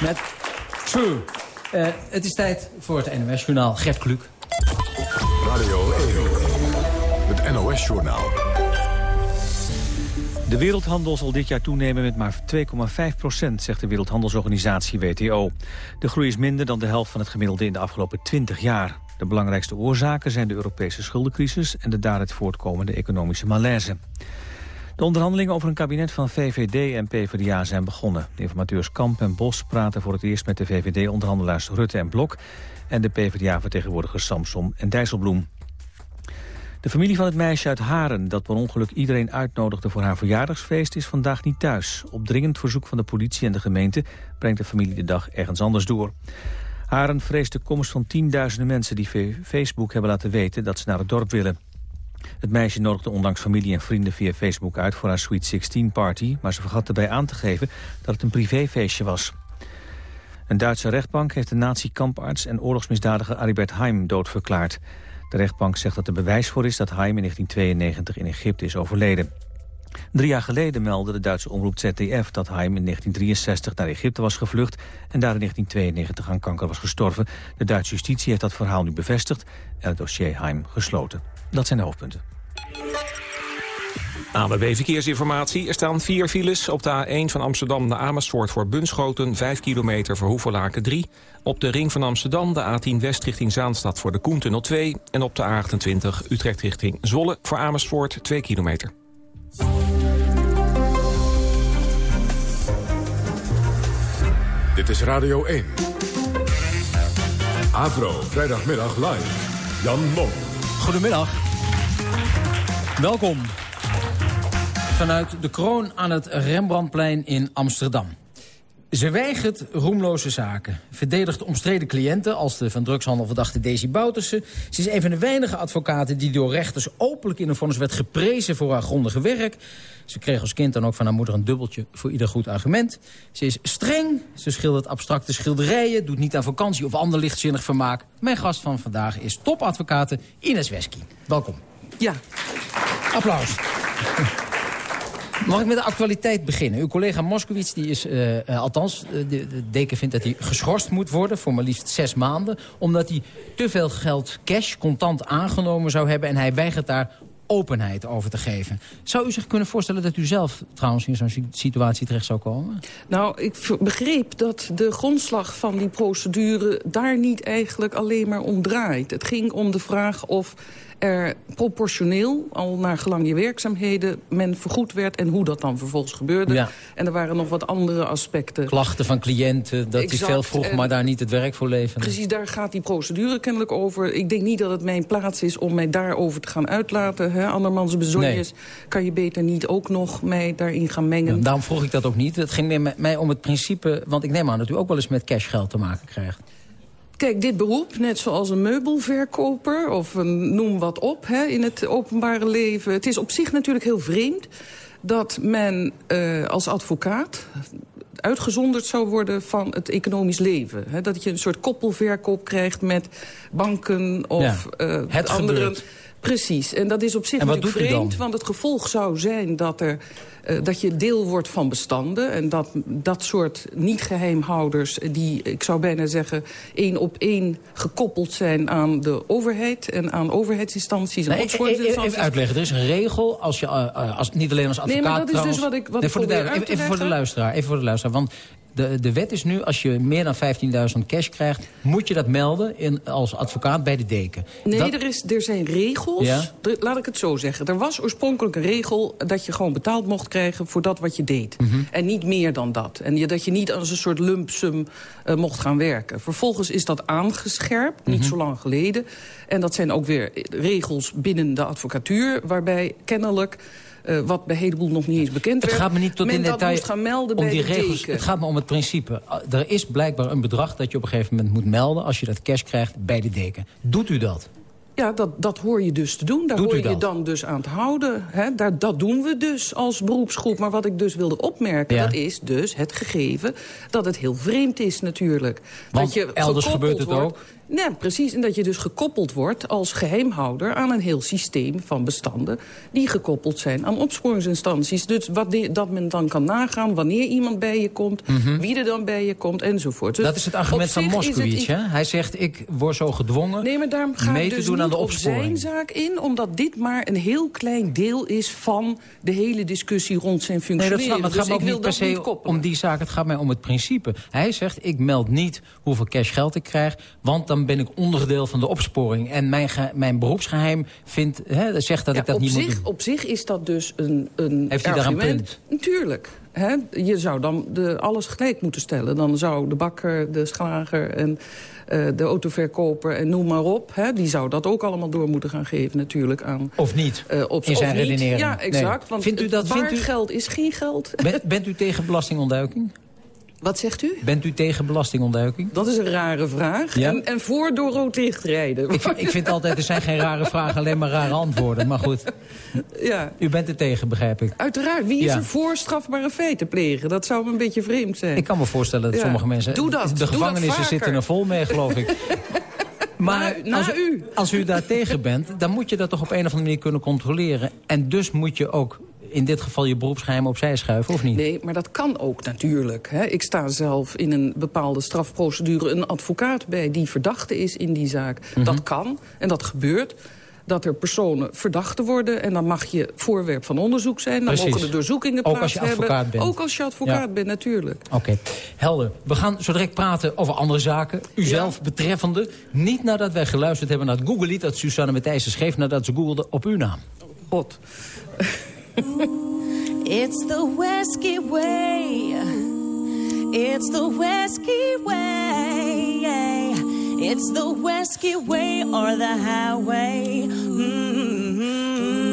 Met True. Eh, het is tijd voor het NOS-journaal. Gert Kluk.
Radio 1. Het NOS-journaal.
De wereldhandel zal dit jaar toenemen met maar 2,5 procent, zegt de Wereldhandelsorganisatie WTO. De groei is minder dan de helft van het gemiddelde in de afgelopen 20 jaar. De belangrijkste oorzaken zijn de Europese schuldencrisis en de daaruit voortkomende economische malaise. De onderhandelingen over een kabinet van VVD en PvdA zijn begonnen. De informateurs Kamp en Bos praten voor het eerst met de VVD-onderhandelaars Rutte en Blok... en de PvdA-vertegenwoordigers Samsom en Dijsselbloem. De familie van het meisje uit Haren dat per ongeluk iedereen uitnodigde voor haar verjaardagsfeest is vandaag niet thuis. Op dringend verzoek van de politie en de gemeente brengt de familie de dag ergens anders door. Haren vreest de komst van tienduizenden mensen die Facebook hebben laten weten dat ze naar het dorp willen. Het meisje nodigde ondanks familie en vrienden via Facebook uit voor haar Sweet 16 party, maar ze vergat erbij aan te geven dat het een privéfeestje was. Een Duitse rechtbank heeft de nazi-kamparts en oorlogsmisdadiger Aribert Heim doodverklaard. De rechtbank zegt dat er bewijs voor is dat Heim in 1992 in Egypte is overleden. Drie jaar geleden meldde de Duitse omroep ZDF dat Heim in 1963 naar Egypte was gevlucht en daar in 1992 aan kanker was gestorven. De Duitse justitie heeft dat verhaal nu bevestigd en het dossier Heim gesloten. Dat zijn de hoofdpunten.
ANWB Verkeersinformatie. Er staan vier files op de A1 van Amsterdam naar Amersfoort voor Bunschoten... 5 kilometer voor Hoevelaken 3. Op de ring van Amsterdam de A10 West richting Zaanstad voor de Koentunnel 2. En op de A28 Utrecht richting Zwolle voor Amersfoort 2 kilometer.
Dit is Radio 1. Avro, vrijdagmiddag live. Jan Mom.
Goedemiddag. Welkom. Vanuit de kroon aan het Rembrandtplein in Amsterdam. Ze weigert roemloze zaken. Verdedigt omstreden cliënten als de van drugshandel verdachte Daisy Bouterse. Ze is een van de weinige advocaten die door rechters openlijk in een vonnis werd geprezen voor haar grondige werk. Ze kreeg als kind dan ook van haar moeder een dubbeltje voor ieder goed argument. Ze is streng, ze schildert abstracte schilderijen, doet niet aan vakantie of ander lichtzinnig vermaak. Mijn gast van vandaag is topadvocate Ines Wesky. Welkom.
Ja.
Applaus. Mag ik met de actualiteit beginnen? Uw collega Moskowitz, die is, uh, uh, althans, uh, de, de, deken vindt dat hij geschorst moet worden voor maar liefst zes maanden. Omdat hij te veel geld cash, contant aangenomen zou hebben. En hij weigert daar openheid over te geven. Zou u zich kunnen voorstellen dat u zelf trouwens in zo'n si- situatie terecht zou komen?
Nou, ik begreep dat de grondslag van die procedure daar niet eigenlijk alleen maar om draait. Het ging om de vraag of er proportioneel, al naar gelang je werkzaamheden, men vergoed werd en hoe dat dan vervolgens gebeurde.
Ja.
En er waren nog wat andere aspecten.
Klachten van cliënten, dat die
Exact,
veel vroeg,
en-
maar daar niet het werk voor leveren.
Precies, daar gaat die procedure kennelijk over. Ik denk niet dat het mijn plaats is om mij daarover te gaan uitlaten. Hè? Andermans bezonjes kan je beter niet ook nog mij daarin gaan mengen.
Ja, daarom vroeg ik dat ook niet. Het ging meer met mij om het principe... want ik neem aan dat u ook wel eens met cashgeld te maken krijgt.
Kijk, dit beroep, net zoals een meubelverkoper of een, noem wat op hè, in het openbare leven. Het is op zich natuurlijk heel vreemd dat men eh, als advocaat uitgezonderd zou worden van het economisch leven. Hè, dat je een soort koppelverkoop krijgt met banken of
Ja,
eh,
het
andere...
gebeurt.
Precies, en dat is op zich
En
natuurlijk
dan?
vreemd, want het gevolg zou zijn dat, er, eh, dat je deel wordt van bestanden. En dat dat soort niet-geheimhouders, die, ik zou bijna zeggen, één op één gekoppeld zijn aan de overheid en aan overheidsinstanties en
Nee,
opsporingsinstanties.
even uitleggen, er is een regel, als je, eh, eh, als, niet alleen als
Nee,
advocaat
maar dat is
trouwens-
dus wat ik- wat
Nee,
ik
voor de even, even voor de luisteraar, even voor de luisteraar. Want de, de wet is nu, als je meer dan 15.000 cash krijgt... moet je dat melden in, als advocaat bij de deken.
Nee,
Dat-
er, is, er zijn regels.
Ja?
Er- laat ik het zo zeggen. Er was oorspronkelijk een regel dat je gewoon betaald mocht krijgen voor dat wat je deed.
Mhm.
En niet meer dan dat. En je, dat je niet als een soort lump sum eh, mocht gaan werken. Vervolgens is dat aangescherpt, niet
Mhm.
zo lang geleden. En dat zijn ook weer regels binnen de advocatuur... waarbij kennelijk... eh, wat bij heleboel nog niet eens bekend
Het
werd.
gaat me niet tot
men
in detail
moest gaan melden
om
bij
die regels. Het gaat me om het principe. Uh, Er is blijkbaar een bedrag dat je op een gegeven moment moet melden... als je dat cash krijgt bij de deken. Doet u dat?
Ja, dat, dat hoor je dus te doen. Daar
Doet
hoor je dan dus aan te houden. Hè? Daar, dat doen we dus als beroepsgroep. Maar wat ik dus wilde opmerken,
Ja.
dat is dus het gegeven... dat het heel vreemd is natuurlijk.
Want
dat je
elders gebeurt het
wordt-
ook.
Nee, precies. En dat je dus gekoppeld wordt als geheimhouder... aan een heel systeem van bestanden... die gekoppeld zijn aan opsporingsinstanties. Dus wat die- dat men dan kan nagaan wanneer iemand bij je komt...
Mhm.
wie er dan bij je komt, enzovoort. Dus
dat is het argument van Moskowitz. hè? Hij zegt, ik word zo gedwongen
Nee, maar daarom ga
mee
ik
te
dus
doen aan de
zijn zaak in... omdat dit maar een heel klein deel is van de hele discussie rond zijn
Nee,
functioneren.
dat snap, het
dus
gaat me
ik
ook niet per
niet
se om die zaak. Het gaat mij om het principe. Hij zegt, ik meld niet hoeveel cash geld ik krijg... want dan ben ik onderdeel van de opsporing. En mijn, mijn beroepsgeheim vindt, hè, zegt dat
Ja,
ik dat niet moet
zich,
doen.
op zich is dat dus een, een
Heeft hij daar een
argument.
punt?
Natuurlijk. Hè? Je zou dan de, alles gelijk moeten stellen. Dan zou de bakker, de slager en eh, de autoverkoper en noem maar op... Hè? die zou dat ook allemaal door moeten gaan geven natuurlijk aan...
Of niet,
eh, op,
in zijn redenering.
Ja, exact.
Nee.
Want
Vindt u dat- vindt u-
geld is geen geld.
Bent u tegen belastingontduiking?
Wat zegt u?
Bent u tegen belastingontduiking?
Dat is een rare vraag.
Ja?
En, en voor door rood licht rijden.
Ik, ik vind altijd, er zijn geen rare vragen, alleen maar rare antwoorden. Maar goed,
ja.
u bent er tegen, begrijp ik.
Uiteraard. Wie is
Ja.
er voor strafbare feiten plegen? Dat zou me een beetje vreemd zijn.
Ik kan me voorstellen dat
Ja.
sommige mensen...
Doe dat.
De
Doe dat
gevangenissen zitten er vol mee, geloof ik. Maar
Na- na
als,
u.
als u daar tegen bent, dan moet je dat toch op een of andere manier kunnen controleren. En dus moet je ook in dit geval je beroepsgeheim opzij schuiven, of niet?
Nee, maar dat kan ook natuurlijk. Hè. Ik sta zelf in een bepaalde strafprocedure een advocaat bij die verdachte is in die zaak.
Mhm.
Dat kan en dat gebeurt. Dat er personen verdachten worden en dan mag je voorwerp van onderzoek zijn. Dan
Precies.
mogen er doorzoekingen
Ook
plaats
als je
hebben.
advocaat bent.
Ook als je advocaat
Ja.
bent, natuurlijk.
Oké, helder. We gaan zo direct praten over andere zaken. U zelf betreffende. Niet nadat wij geluisterd hebben naar het Google-lied... dat Susanne Matthijssen schreef nadat ze googelde op uw naam.
God.
It's the Wesky way. It's the Wesky way. It's the Wesky way or the highway. Mm-hmm.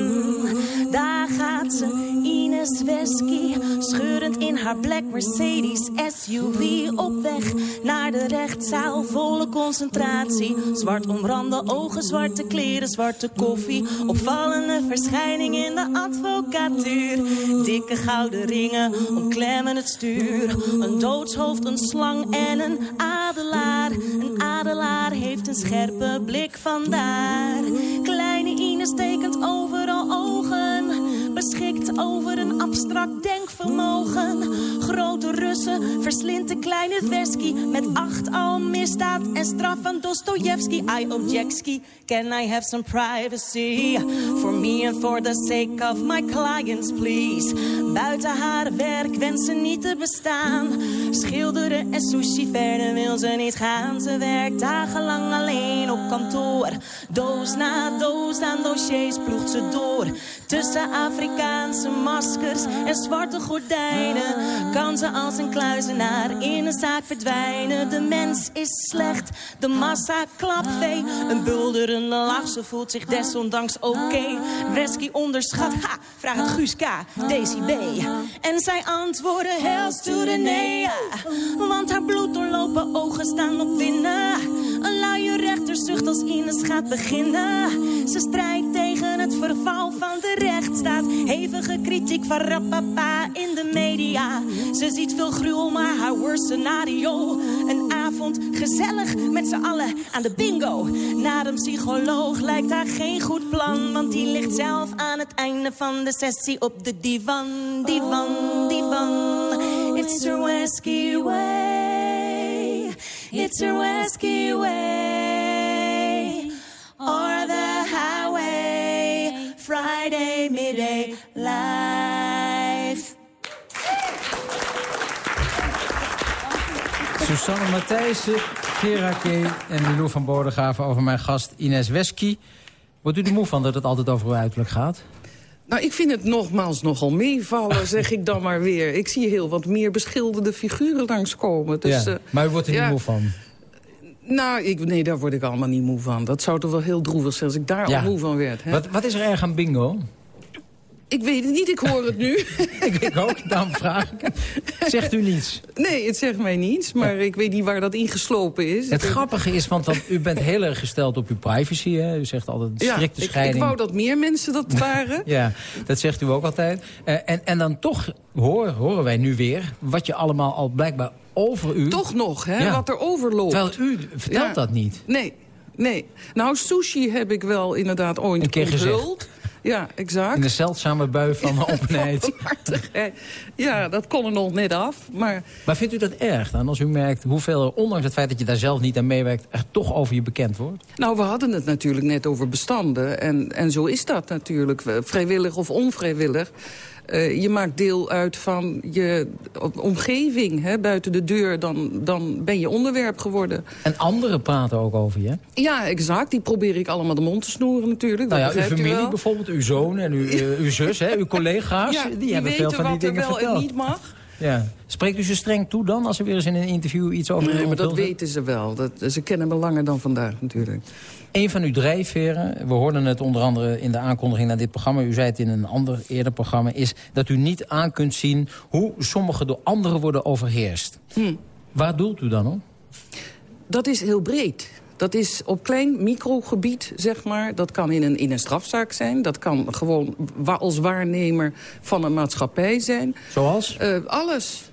Daar gaat ze, Ines Wesky, scheurend in haar Black Mercedes SUV op weg naar de rechtszaal, volle concentratie. Zwart omrande ogen, zwarte kleren, zwarte koffie, opvallende verschijning in de advocatuur. Dikke gouden ringen omklemmen het stuur, een doodshoofd, een slang en een adelaar. Een adelaar heeft een scherpe blik vandaar. Kleine Ines tekent overal ogen, beschikt over een abstract denkvermogen. Grote Russen verslindt de kleine Wesky met acht al misdaad en straf van Dostojevski. I objectski, can I have some privacy? For me and for the sake of my clients, please. Buiten haar werk wenst ze niet te bestaan. Schilderen en sushi verder wil ze niet gaan. Ze werkt dagenlang alleen op kantoor. Doos na doos aan dossiers ploegt ze door. Tussen Afrikaanse maskers en zwarte gordijnen kan ze als een kluizenaar in een zaak verdwijnen. De mens is slecht, de massa klapvee. Een bulderende lach, ze voelt zich desondanks oké. Wesky onderschat, ha, vraag het Guus K, Daisy B. En zij antwoorden hell to nee. Want haar bloed doorlopen ogen staan op winnen. Een luie rechterzucht als Ines gaat beginnen. Ze strijdt tegen het verval van de rechtsstaat. Hevige kritiek van rapapa in de media. Ze ziet veel gruwel, maar haar worst scenario. Een avond gezellig met z'n allen aan de bingo. Naar een psycholoog lijkt haar geen goed plan. Want die ligt zelf aan het einde van de sessie op de divan. Divan, divan. It's her Wesky way. It's her Wesky way. Or. Friday midday live.
Susanne Matthijssen, Vera K. en Milou van Bodegraven over mijn gast Ines Wesky. Wordt u er moe van dat het altijd over uw uiterlijk gaat?
Nou, ik vind het nogmaals nogal meevallen, zeg ik dan maar weer. Ik zie heel wat meer beschilderde figuren langskomen. Dus,
ja,
eh,
maar u wordt er
ja.
niet moe van?
Nou, ik, nee, daar word ik allemaal niet moe van. Dat zou toch wel heel droevig zijn als ik daar
Ja.
al moe van werd. Hè?
Wat, wat is er erg aan bingo?
Ik weet het niet, ik hoor het nu.
ik, ik ook, daarom vraag ik. Zegt u niets?
Nee, het zegt mij niets, maar ik weet niet waar dat ingeslopen is.
Het
Ik-
grappige is, want dan, u bent heel erg gesteld op uw privacy. Hè? U zegt altijd
ja,
strikte
ik, ik
scheiding.
wou dat meer mensen dat waren.
Ja, dat zegt u ook altijd. Eh, en, en dan toch horen, horen wij nu weer wat je allemaal al blijkbaar over u...
Toch nog, hè,
Ja.
wat er overloopt.
Terwijl u vertelt
Ja.
dat niet.
Nee, nee. Nou, sushi heb ik wel inderdaad ooit
Een keer
onthuld. Ja, exact.
In de zeldzame bui van openheid.
Ja, dat kon er nog net af. Maar
Maar vindt u dat erg dan, als u merkt hoeveel er, ondanks het feit dat je daar zelf niet aan meewerkt... er toch over je bekend wordt?
Nou, we hadden het natuurlijk net over bestanden. En, en zo is dat natuurlijk, vrijwillig of onvrijwillig. Eh, je maakt deel uit van je omgeving, hè, buiten de deur. Dan, dan ben je onderwerp geworden.
En anderen praten ook over je.
Ja, exact. Die probeer ik allemaal de mond te snoeren natuurlijk.
Nou ja, uw familie bijvoorbeeld, uw zoon en uw, eh, uw zus, hè, uw collega's...
Ja,
die,
die
hebben veel van die dingen
wel en
verteld.
niet mag.
Ja. Spreekt u ze streng toe dan, als er weer eens in een interview iets over
Nee, maar dat weten ze wel. Dat, ze kennen me langer dan vandaag natuurlijk.
Een van uw drijfveren, we hoorden het onder andere in de aankondiging naar dit programma... u zei het in een ander eerder programma... is dat u niet aan kunt zien hoe sommigen door anderen worden overheerst.
Hm.
Waar doelt u dan op?
Dat is heel breed. Dat is op klein microgebied, zeg maar. Dat kan in een, in een strafzaak zijn. Dat kan gewoon als waarnemer van een maatschappij zijn.
Zoals?
Eh, alles.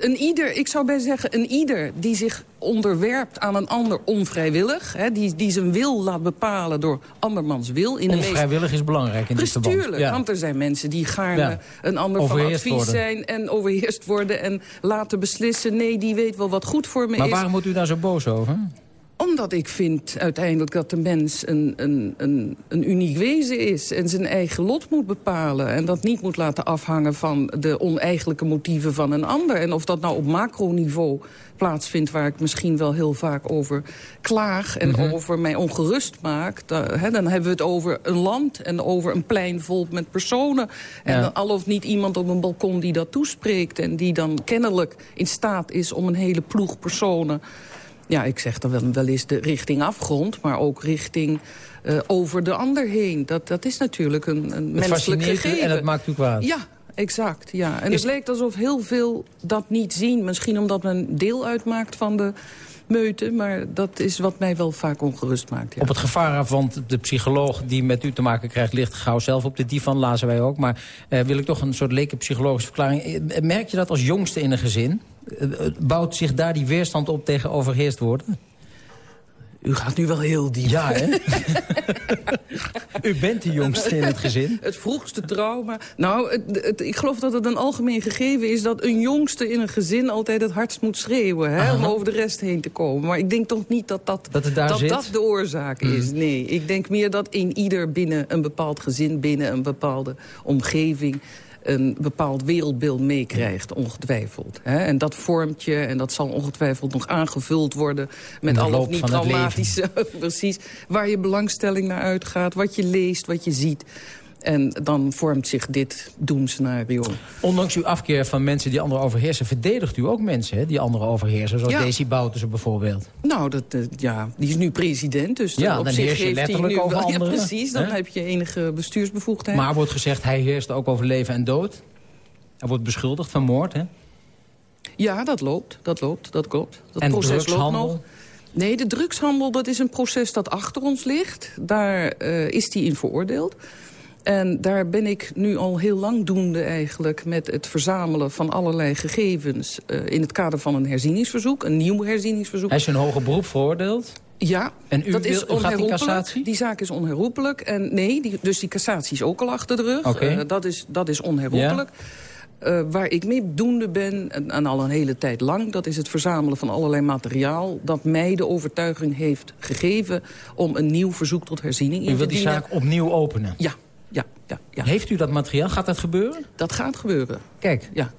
Een ieder, ik zou bij zeggen, een ieder die zich onderwerpt aan een ander onvrijwillig... Hè, die, die zijn wil laat bepalen door andermans wil... In meest
Onvrijwillig is belangrijk in dit verband.
Bestuurlijk,
Ja.
want er zijn mensen die gaarne
Ja.
een ander van advies
worden.
zijn... en overheerst worden en laten beslissen... nee, die weet wel wat goed voor me
Maar
is.
waarom wordt u daar zo boos over?
Omdat ik vind uiteindelijk dat de mens een, een, een, een uniek wezen is... en zijn eigen lot moet bepalen. En dat niet moet laten afhangen van de oneigenlijke motieven van een ander. En of dat nou op macroniveau plaatsvindt... waar ik misschien wel heel vaak over klaag en
Mhm.
over mij ongerust maak... da- dan hebben we het over een land en over een plein vol met personen. En
Ja.
al of niet iemand op een balkon die dat toespreekt... en die dan kennelijk in staat is om een hele ploeg personen ja, ik zeg dan wel, wel eens de richting afgrond, maar ook richting eh, over de ander heen. Dat, dat is natuurlijk een, een menselijk gegeven.
en het maakt u kwaad.
Ja, exact. Ja. En
Is-
het lijkt alsof heel veel dat niet zien. Misschien omdat men deel uitmaakt van de meute, maar dat is wat mij wel vaak ongerust maakt. Ja.
Op het gevaar af, want de psycholoog die met u te maken krijgt... ligt gauw zelf op de divan, lazen wij ook. Maar eh, wil ik toch een soort leken psychologische verklaring. Eh, Merk je dat als jongste in een gezin? Eh, Bouwt zich daar die weerstand op tegen overheerst worden?
U gaat nu wel heel diep.
Ja, hè? U bent de jongste in het gezin.
Het vroegste trauma. Nou, het, het- ik geloof dat het een algemeen gegeven is... dat een jongste in een gezin altijd het hardst moet schreeuwen... Hè, om over de rest heen te komen. Maar ik denk toch niet dat dat,
Dat zit?
dat de oorzaak is. Nee, ik denk meer dat in ieder binnen een bepaald gezin... binnen een bepaalde omgeving een bepaald wereldbeeld meekrijgt, ongetwijfeld. Hè? En dat vormt je en dat zal ongetwijfeld nog aangevuld worden... Met al of niet traumatische precies, waar je belangstelling naar uitgaat, wat je leest, wat je ziet. En dan vormt zich dit doemscenario.
Ondanks uw afkeer van mensen die anderen overheersen... verdedigt u ook mensen hè, die anderen overheersen. Zoals
Ja.
Desi Boutersen bijvoorbeeld.
Nou, dat, eh, ja, die is nu president, dus
Ja,
op
dan
zich
heers je letterlijk
nu
over
wel-
anderen,
Ja, precies, dan heb je enige bestuursbevoegdheid.
Maar wordt gezegd, hij heerst ook over leven en dood. Hij wordt beschuldigd van moord, hè?
Ja, dat loopt, dat loopt, dat klopt. Dat
En
proces loopt nog. Nee, de drugshandel, dat is een proces dat achter ons ligt. Daar eh, is hij in veroordeeld. En daar ben ik nu al heel lang doende eigenlijk... met het verzamelen van allerlei gegevens... eh, in het kader van een herzieningsverzoek, een nieuw herzieningsverzoek.
Hij is in hoger beroep veroordeeld.
Ja,
En u
dat is
wil- u
onherroepelijk.
cassatie?
Die zaak is onherroepelijk. En nee, die, dus die cassatie is ook al achter de rug. Eh, dat, is, dat is onherroepelijk. Eh, waar ik mee doende ben, en, en al een hele tijd lang... dat is het verzamelen van allerlei materiaal... dat mij de overtuiging heeft gegeven... om een nieuw verzoek tot herziening in
U
te
wil die
dienen.
zaak opnieuw openen.
Ja, ja, ja, ja.
Heeft u dat materiaal? Gaat dat gebeuren?
Dat gaat gebeuren.
Kijk.
Ja.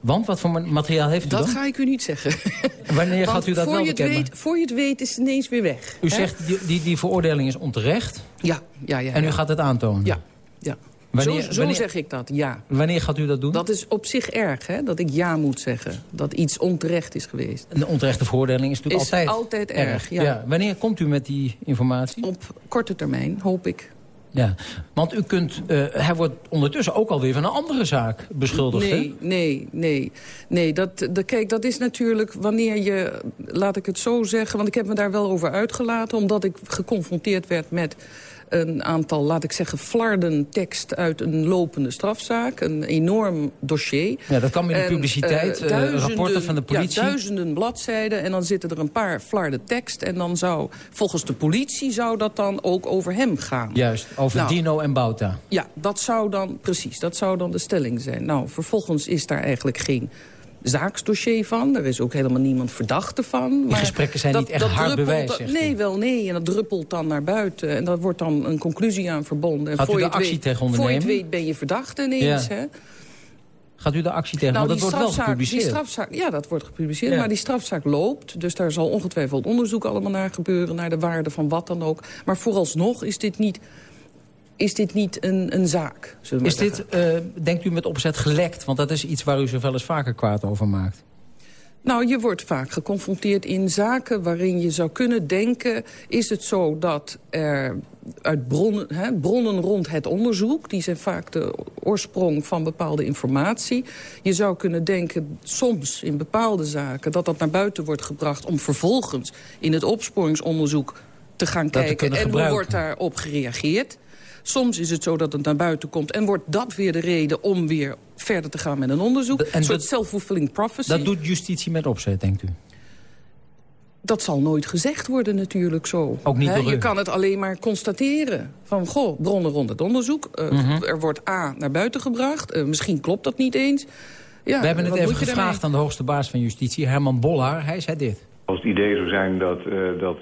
Want wat voor ma- materiaal heeft u
Dat
dan?
ga ik u niet zeggen.
Wanneer gaat u dat
voor
wel
je het weet, Voor je het weet is het ineens weer weg.
U
hè?
zegt, die, die, die veroordeling is onterecht.
Ja, ja, ja.
En u gaat het aantonen.
Ja, ja.
Wanneer-
zo zo
wanneer-
zeg ik dat, ja.
Wanneer gaat u dat doen?
Dat is op zich erg, hè? dat ik ja moet zeggen. Dat iets onterecht is geweest.
Een onterechte veroordeling is natuurlijk
Is
altijd,
altijd erg, ja.
Wanneer komt u met die informatie?
Op korte termijn, hoop ik.
Ja, want u kunt, eh, hij wordt ondertussen ook alweer van een andere zaak beschuldigd. hè?
Nee, nee, nee. nee dat, de, kijk, dat is natuurlijk wanneer je, laat ik het zo zeggen... want ik heb me daar wel over uitgelaten... omdat ik geconfronteerd werd met een aantal, laat ik zeggen... flarden tekst uit een lopende strafzaak. Een enorm dossier.
Ja, dat kwam in de publiciteit,
eh,
eh,
duizenden-
rapporten van de politie.
Ja, duizenden bladzijden en dan zitten er een paar flarden tekst... en dan zou, volgens de politie zou dat dan ook over hem gaan.
Juist, over
Nou,
Dino en Bouta.
Ja, dat zou dan, precies, dat zou dan de stelling zijn. Nou, vervolgens is daar eigenlijk geen zaaksdossier van. Er is ook helemaal niemand verdachte van. Maar
gesprekken zijn
dat-
niet echt
dat
hard bewijs, u.
Nee, wel nee. En dat druppelt dan naar buiten. En daar wordt dan een conclusie aan verbonden. En
Gaat u
voor het
actie
weet-
tegen
Voor je het
ondernemen?
weet ben je verdachte ineens,
Ja.
hè?
Gaat u daar actie tegen?
Nou,
Want dat
die
wordt wel
die
gepubliceerd.
strafzaak, ja, dat wordt gepubliceerd.
Ja.
Maar die strafzaak loopt. Dus daar zal ongetwijfeld onderzoek allemaal naar gebeuren. Naar de waarde van wat dan ook. Maar vooralsnog is dit niet, is dit niet een, een zaak.
Is dit, eh, denkt u met opzet gelekt? Want dat is iets waar u wel eens vaker kwaad over maakt.
Nou, je wordt vaak geconfronteerd in zaken waarin je zou kunnen denken... is het zo dat er uit bronnen, hè, bronnen rond het onderzoek... die zijn vaak de oorsprong van bepaalde informatie... je zou kunnen denken, soms in bepaalde zaken... dat dat naar buiten wordt gebracht om vervolgens in het opsporingsonderzoek te gaan
Dat
kijken... en hoe wordt daarop gereageerd... Soms is het zo dat het naar buiten komt en wordt dat weer de reden om weer verder te gaan met een onderzoek.
En
een soort self-fulfilling prophecy.
Dat doet justitie met opzet, denkt u?
Dat zal nooit gezegd worden natuurlijk zo.
Ook niet door.
Je kan het alleen maar constateren. Van, goh, bronnen rond het onderzoek. eh,
Mhm.
Er wordt A naar buiten gebracht. eh, misschien klopt dat niet eens. Ja,
We hebben het even gevraagd aan de hoogste baas van justitie, Herman Bollaar. Hij zei dit.
Als het idee zou zijn dat, eh, dat,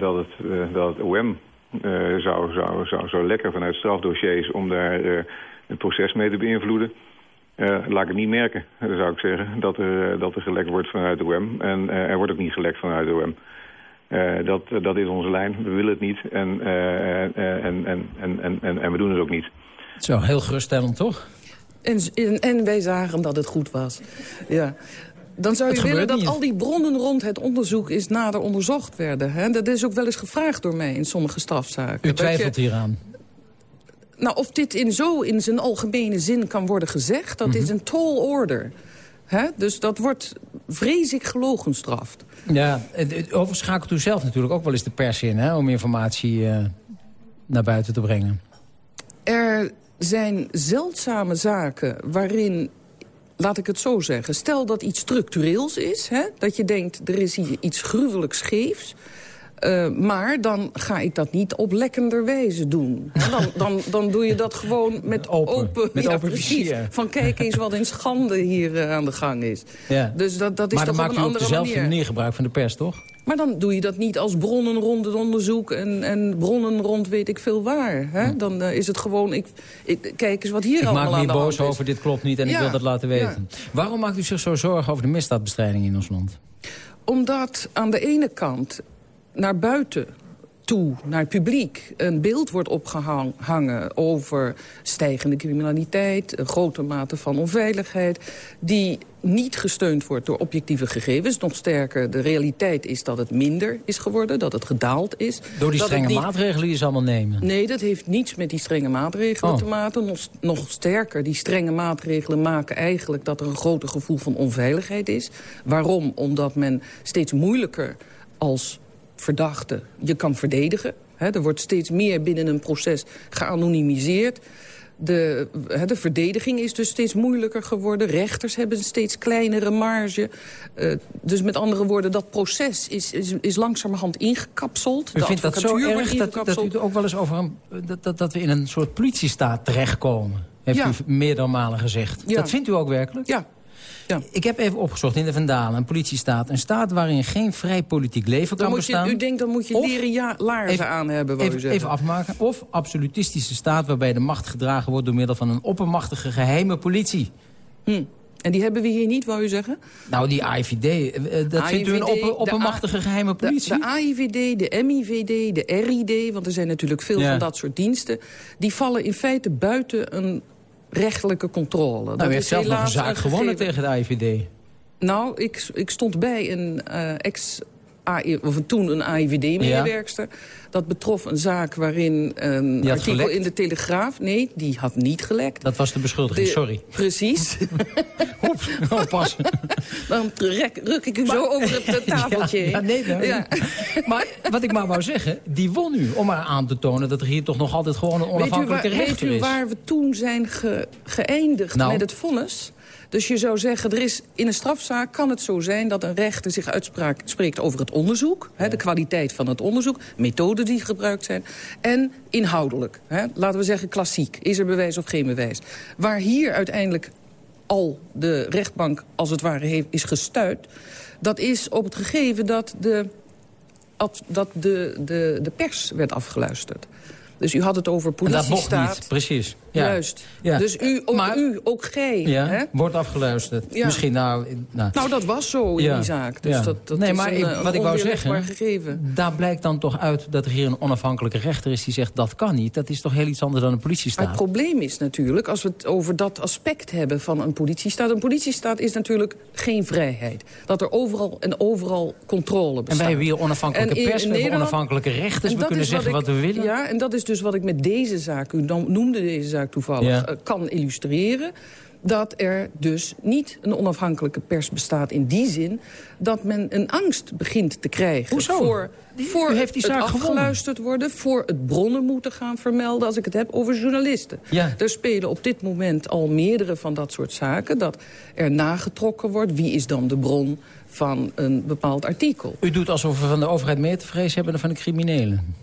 dat, het, dat het OM zou, zou, zou, zou lekker vanuit strafdossiers om daar eh, het proces mee te beïnvloeden... eh, laat ik het niet merken, zou ik zeggen, dat er, eh, dat er gelekt wordt vanuit de OM. En eh, er wordt ook niet gelekt vanuit de OM. Eh, dat, dat is onze lijn. We willen het niet en, eh, eh, en, en, en, en, en, en we doen het ook niet.
Zo, heel geruststellend, toch?
En, en, en wij zagen dat het goed was. Ja. Dan zou je willen dat
niet.
al die bronnen rond het onderzoek eens nader onderzocht werden. Hè? Dat is ook wel eens gevraagd door mij in sommige strafzaken.
U twijfelt
je-
hieraan.
Nou, of dit in zo in zijn algemene zin kan worden gezegd... dat
Mhm.
is een tall order. Hè? Dus dat wordt, vrees ik, gelogenstraft.
Ja, het- het- overigens schakelt u zelf natuurlijk ook wel eens de pers in... Hè, om informatie eh, naar buiten te brengen.
Er zijn zeldzame zaken waarin, laat ik het zo zeggen... stel dat iets structureels is, hè, dat je denkt er is hier iets gruwelijk scheefs... Eh, maar dan ga ik dat niet op lekkender wijze doen. Dan, dan, dan doe je dat gewoon met open...
met
ja,
open
precies. Van kijk eens wat in schande hier eh, aan de gang is.
Ja.
Dus dat, dat is
maar dan
toch
maakt
op
dezelfde
manier.
manier. gebruik van de pers, toch?
Maar dan doe je dat niet als bronnen rond het onderzoek... en, en bronnen rond weet ik veel waar. Hè? Dan eh, is het gewoon... Ik, ik, kijk eens wat hier
Ik
allemaal
maak me
aan de
boos
hand is.
over, dit klopt niet en ik wil dat laten weten. Waarom maakt u zich zo zorgen over de misdaadbestrijding in ons land?
Omdat aan de ene kant naar buiten toe, naar het publiek... een beeld wordt opgehangen over stijgende criminaliteit... een grote mate van onveiligheid... die niet gesteund wordt door objectieve gegevens. Nog sterker, de realiteit is dat het minder is geworden, dat het gedaald is.
Door die strenge
niet-
maatregelen die ze allemaal nemen?
Nee, dat heeft niets met die strenge maatregelen
Oh.
te maken. Nog, nog sterker, die strenge maatregelen maken eigenlijk dat er een groter gevoel van onveiligheid is. Waarom? Omdat men steeds moeilijker als verdachte je kan verdedigen. Er wordt steeds meer binnen een proces geanonimiseerd. De, de verdediging is dus steeds moeilijker geworden. Rechters hebben een steeds kleinere marge. Eh, dus met andere woorden, dat proces is, is, is langzamerhand ingekapseld.
U
De
vindt dat zo erg dat, dat u er ook wel eens over dat, dat, dat we in een soort politiestaat terechtkomen? Heeft
Ja.
u meerdere malen gezegd.
Ja.
Dat vindt u ook werkelijk?
Ja. Ja.
Ik heb even opgezocht in de Vandalen, een politiestaat. Een staat waarin geen vrij politiek leven
Dan
kan
moet je,
bestaan.
u denkt, dan moet je leren ja, laarzen
Even-
aan hebben, wou
Even,
u
even afmaken. Of absolutistische staat waarbij de macht gedragen wordt... door middel van een oppermachtige geheime politie.
Hm. En die hebben we hier niet, wou u zeggen?
Nou, die AIVD, eh, eh, dat vindt u een oppermachtige
A-
geheime politie?
De, de AIVD, de MIVD, de RID, want er zijn natuurlijk veel
Ja.
van dat soort diensten... die vallen in feite buiten een rechtelijke controle.
nou,
dat
u heeft zelf nog een zaak gewonnen tegen de AIVD.
Nou, ik, ik stond bij een eh, ex... AI of toen een AIVD-medewerkster. Dat betrof een zaak waarin een
had
artikel
gelekt?
in de Telegraaf... Nee, die had niet gelekt.
Dat was de beschuldiging,
De-
sorry.
Precies.
Oh, pas.
Dan rek, ruk ik hem zo over het tafeltje
Ja, ja, nee.
Ja.
Maar wat ik maar wou zeggen, die won u. Om maar aan te tonen dat er hier toch nog altijd gewoon een
Weet u, waar,
onafhankelijke
weet
rechter
u
is.
waar we toen zijn ge- geëindigd
Nou.
met het vonnis? Dus je zou zeggen, er is, in een strafzaak kan het zo zijn... dat een rechter zich uitspreekt over het onderzoek... Hè, de kwaliteit van het onderzoek, methoden die gebruikt zijn... en inhoudelijk, hè, laten we zeggen klassiek. Is er bewijs of geen bewijs? Waar hier uiteindelijk al de rechtbank als het ware heeft, is gestuurd... dat is op het gegeven dat de dat de, de, de pers werd afgeluisterd. Dus u had het over
En dat mocht
politiestaat.
niet, precies. Ja.
Juist.
Ja.
Dus u, ook
Maar-
u, ook gij.
Ja,
Hè?
wordt afgeluisterd. Misschien nou... nou.
Nou, dat was zo in die zaak. Dus dat, dat
nee,
is
maar
een,
ik-
eh,
wat ik wou zeggen,
gegeven.
daar blijkt dan toch uit dat er hier een onafhankelijke rechter is... die zegt dat kan niet. Dat is toch heel iets anders dan een
Maar
politiestaat.
het probleem is natuurlijk, als we het over dat aspect hebben van een politiestaat... een politiestaat is natuurlijk geen vrijheid. Dat er overal en overal controle
En
bestaat.
wij hebben hier onafhankelijke
En
pers, we hebben onafhankelijke rechters...
En
we kunnen zeggen wat,
ik-
we willen.
Ja, en dat is dus wat ik met deze zaak, u noemde deze zaak toevallig,
Ja.
eh, kan illustreren. Dat er dus niet een onafhankelijke pers bestaat in die zin... dat men een angst begint te krijgen
Hoezo?
voor, voor
u heeft die
het
zaak gewonnen.
afgeluisterd worden... voor het bronnen moeten gaan vermelden als ik het heb over journalisten.
Ja.
Er spelen op dit moment al meerdere van dat soort zaken... dat er nagetrokken wordt wie is dan de bron van een bepaald artikel.
U doet alsof we van de overheid meer te vrezen hebben dan van de criminelen.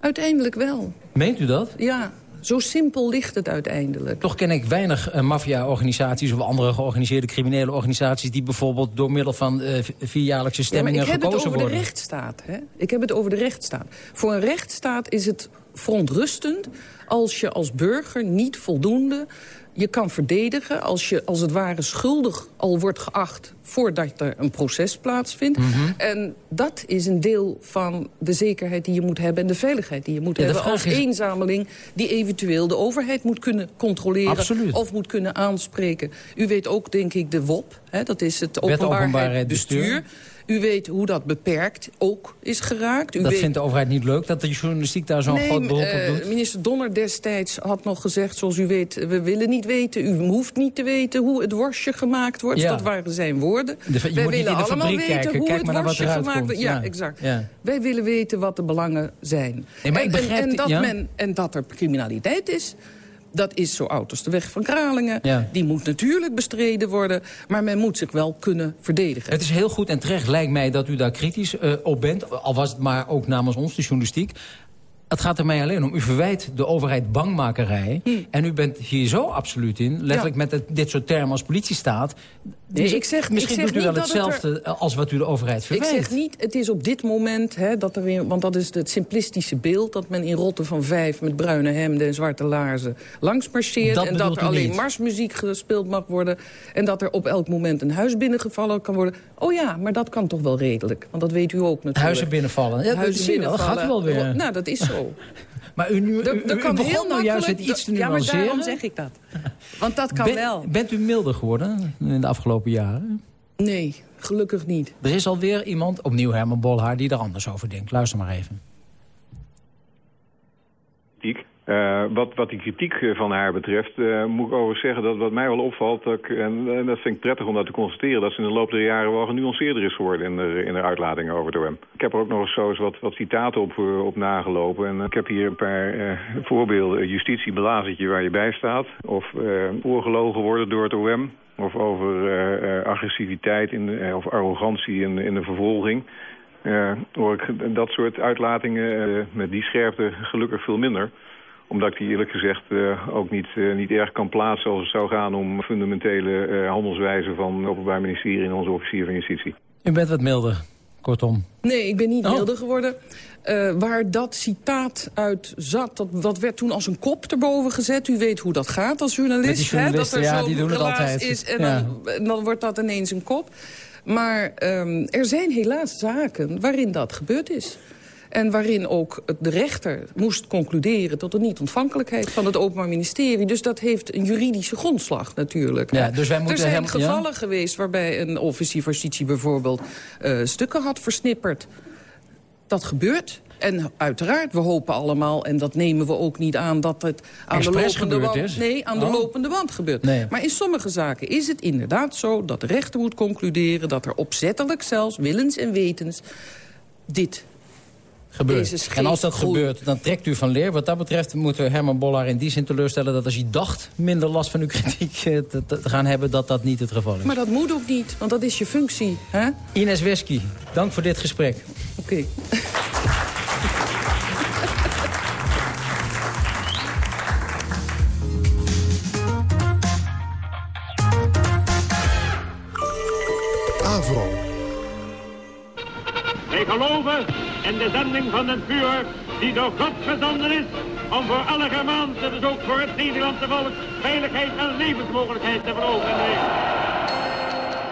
Uiteindelijk wel,
Meent u dat?
ja. Zo simpel ligt het uiteindelijk.
Toch ken ik weinig eh, maffia-organisaties of andere georganiseerde criminele organisaties... die bijvoorbeeld door middel van v- vierjaarlijkse
Ja, maar
stemmingen
ik heb het
gekozen
over de
worden.
rechtsstaat. Hè? Ik heb het over de rechtsstaat. Voor een rechtsstaat is het verontrustend als je als burger niet voldoende je kan verdedigen... als je als het ware schuldig al wordt geacht voordat er een proces plaatsvindt.
Mhm.
En dat is een deel van de zekerheid die je moet hebben... en de veiligheid die je moet
Ja,
hebben als
is-
eenzameling... die eventueel de overheid moet kunnen controleren
Absoluut.
of moet kunnen aanspreken. U weet ook, denk ik, de WOP. Hè? Dat is het
Wet
openbaarheid
openbaarheid
bestuur.
bestuur.
U weet hoe dat beperkt ook is geraakt. U
dat
weet...
vindt de overheid niet leuk, dat de journalistiek daar zo'n
Nee,
groot beroep
eh,
op doet?
minister Donner destijds had nog gezegd, zoals u weet... we willen niet weten, u hoeft niet te weten hoe het worstje gemaakt wordt.
Ja.
Dat waren zijn woorden.
De- je
Wij
moet
willen allemaal weten
kijken.
hoe
Kijk
het
maar naar wat
worstje gemaakt
komt.
wordt. Ja,
Ja.
exact.
Ja.
Wij willen weten wat de belangen zijn.
Nee, maar ik
en,
begrijp
en,
die-
dat men, en dat er criminaliteit is... Dat is zo oud als de weg van Kralingen.
Ja.
Die moet natuurlijk bestreden worden. Maar men moet zich wel kunnen verdedigen.
Het is heel goed en terecht, lijkt mij, dat u daar kritisch eh, op bent. Al was het maar ook namens ons, de journalistiek. Het gaat er mij alleen om. U verwijt de overheid bangmakerij.
Hmm.
En u bent hier zo absoluut in. Letterlijk met het- dit soort termen als politiestaat.
Nee,
Dus
ik zeg-
misschien
ik zeg
doet u wel
dat
hetzelfde als wat u de overheid
Ik
verwijt.
zeg niet, het is op dit moment, hè, dat er weer, want dat is het simplistische beeld... dat men in rotten van vijf met bruine hemden en zwarte laarzen langs marcheert...
Dat
en dat er alleen
niet.
marsmuziek gespeeld mag worden... en dat er op elk moment een huis binnengevallen kan worden. Oh ja, maar dat kan toch wel redelijk, want dat weet u ook natuurlijk.
Huizen binnenvallen. Ja,
Huizen binnenvallen.
gaat wel weer.
Nou, dat is zo.
Maar u, nu, u,
Dat-
u,
dat
u
kan heel
nou juist iets te
Ja, maar
nuanceren.
daarom zeg ik dat. Want dat kan
Ben-
wel.
Bent u milder geworden in de afgelopen jaren?
Nee, gelukkig niet.
Er is alweer iemand, opnieuw Herman Bolhaar, die er anders over denkt. Luister maar even.
kritiek. Eh, wat, wat die kritiek eh, van haar betreft, eh, moet ik overigens zeggen dat wat mij wel opvalt, dat en, en dat vind ik prettig om dat te constateren, dat ze in de loop der jaren wel genuanceerder is geworden in de, in de uitlatingen over het OM. Ik heb er ook nog eens wat, wat citaten op, op nagelopen. En ik heb hier een paar voorbeelden. Justitiebelazertje waar je bij staat. Of voorgelogen worden door het OM. Of over agressiviteit in de, of arrogantie in, in de vervolging. Hoor ik dat soort uitlatingen met die scherpte gelukkig veel minder omdat ik die eerlijk gezegd eh, ook niet, eh, niet erg kan plaatsen als het zou gaan om fundamentele eh, handelswijzen van het Openbaar Ministerie en onze officier van Justitie.
U bent wat milder, kortom.
Nee, ik ben niet
Oh.
milder geworden. Eh, waar dat citaat uit zat, dat, dat werd toen als een kop erboven gezet. U weet hoe dat gaat als journalist. Hè? Dat er
ja,
zo'n
die doen het altijd.
is en
Ja.
dan, en dan wordt dat ineens een kop. Maar ehm, er zijn helaas zaken waarin dat gebeurd is. En waarin ook de rechter moest concluderen tot de niet-ontvankelijkheid van het Openbaar Ministerie. Dus dat heeft een juridische grondslag natuurlijk.
Ja, dus wij
er
moeten
zijn
hem- ja?
gevallen geweest waarbij een officier van justitie bijvoorbeeld eh, stukken had versnipperd. Dat gebeurt. En uiteraard, we hopen allemaal, en dat nemen we ook niet aan... dat het aan de lopende
gebeurd
wand,
is?
nee, aan de
Oh.
lopende wand gebeurt.
Nee.
Maar in sommige zaken is het inderdaad zo dat de rechter moet concluderen... dat er opzettelijk zelfs, willens en wetens, dit
Gebeurt. En als dat gebeurt, dan trekt u van leer. Wat dat betreft moeten we Herman Bollaar in die zin teleurstellen... dat als hij dacht minder last van uw kritiek eh, te, te gaan hebben... dat dat niet het geval is.
Maar dat moet ook niet, want dat is je functie. Hè?
Ines Wesky, dank voor dit gesprek.
Oké.
Van den vuur die door God gezonden is om voor alle Germaanse, dus ook voor het Nederlandse volk, veiligheid en levensmogelijkheid te veroveren.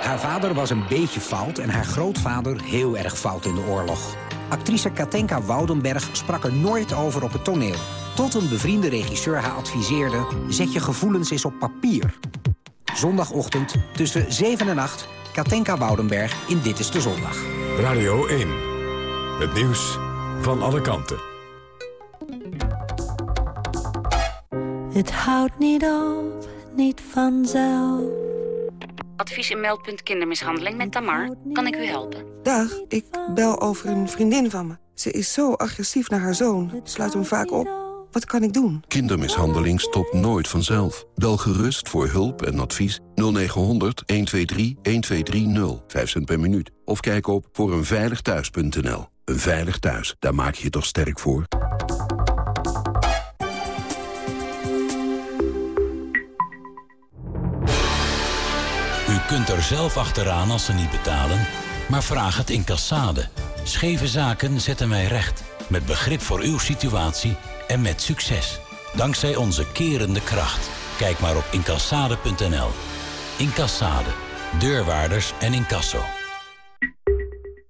Haar vader was een beetje fout en haar grootvader heel erg fout in de oorlog. Actrice Katenka Woudenberg sprak er nooit over op het toneel. Tot een bevriende regisseur haar adviseerde... zet je gevoelens eens op papier. Zondagochtend tussen 7 en 8... Katenka Woudenberg in Dit is de Zondag.
Radio 1. Het nieuws van alle kanten.
Het houdt niet op, niet vanzelf.
Advies in meldpunt kindermishandeling met Tamar. Kan ik u helpen?
Dag, ik bel over een vriendin van me. Ze is zo agressief naar haar zoon. Sluit hem vaak op. Wat kan ik doen?
Kindermishandeling stopt nooit vanzelf. Bel gerust voor hulp en advies 0900 123 1230. 5 cent per minuut. Of kijk op voor eenveiligthuis.nl. Een veilig thuis, daar maak je je toch sterk voor?
U kunt er zelf achteraan als ze niet betalen, maar vraag het in Cassade. Scheve zaken zetten wij recht, met begrip voor uw situatie en met succes. Dankzij onze kerende kracht. Kijk maar op incassade.nl. Incassade. Deurwaarders en incasso.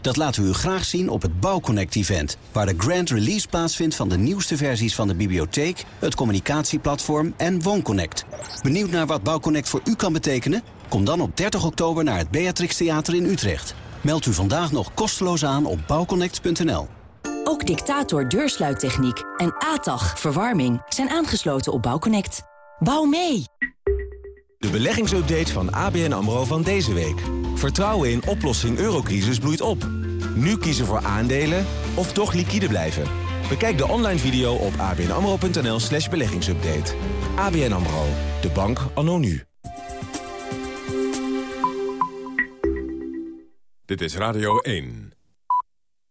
Dat laten we u graag zien op het Bouwconnect-event... waar de grand release plaatsvindt van de nieuwste versies van de bibliotheek... het communicatieplatform en WoonConnect. Benieuwd naar wat Bouwconnect voor u kan betekenen? Kom dan op 30 oktober naar het Beatrix Theater in Utrecht. Meld u vandaag nog kosteloos aan op bouwconnect.nl.
Ook Dictator deursluittechniek en ATAG verwarming zijn aangesloten op Bouwconnect. Bouw mee!
De beleggingsupdate van ABN AMRO van deze week. Vertrouwen in oplossing eurocrisis bloeit op. Nu kiezen voor aandelen of toch liquide blijven. Bekijk de online video op abnamro.nl slash beleggingsupdate. ABN AMRO, de bank anno nu.
Dit is Radio 1.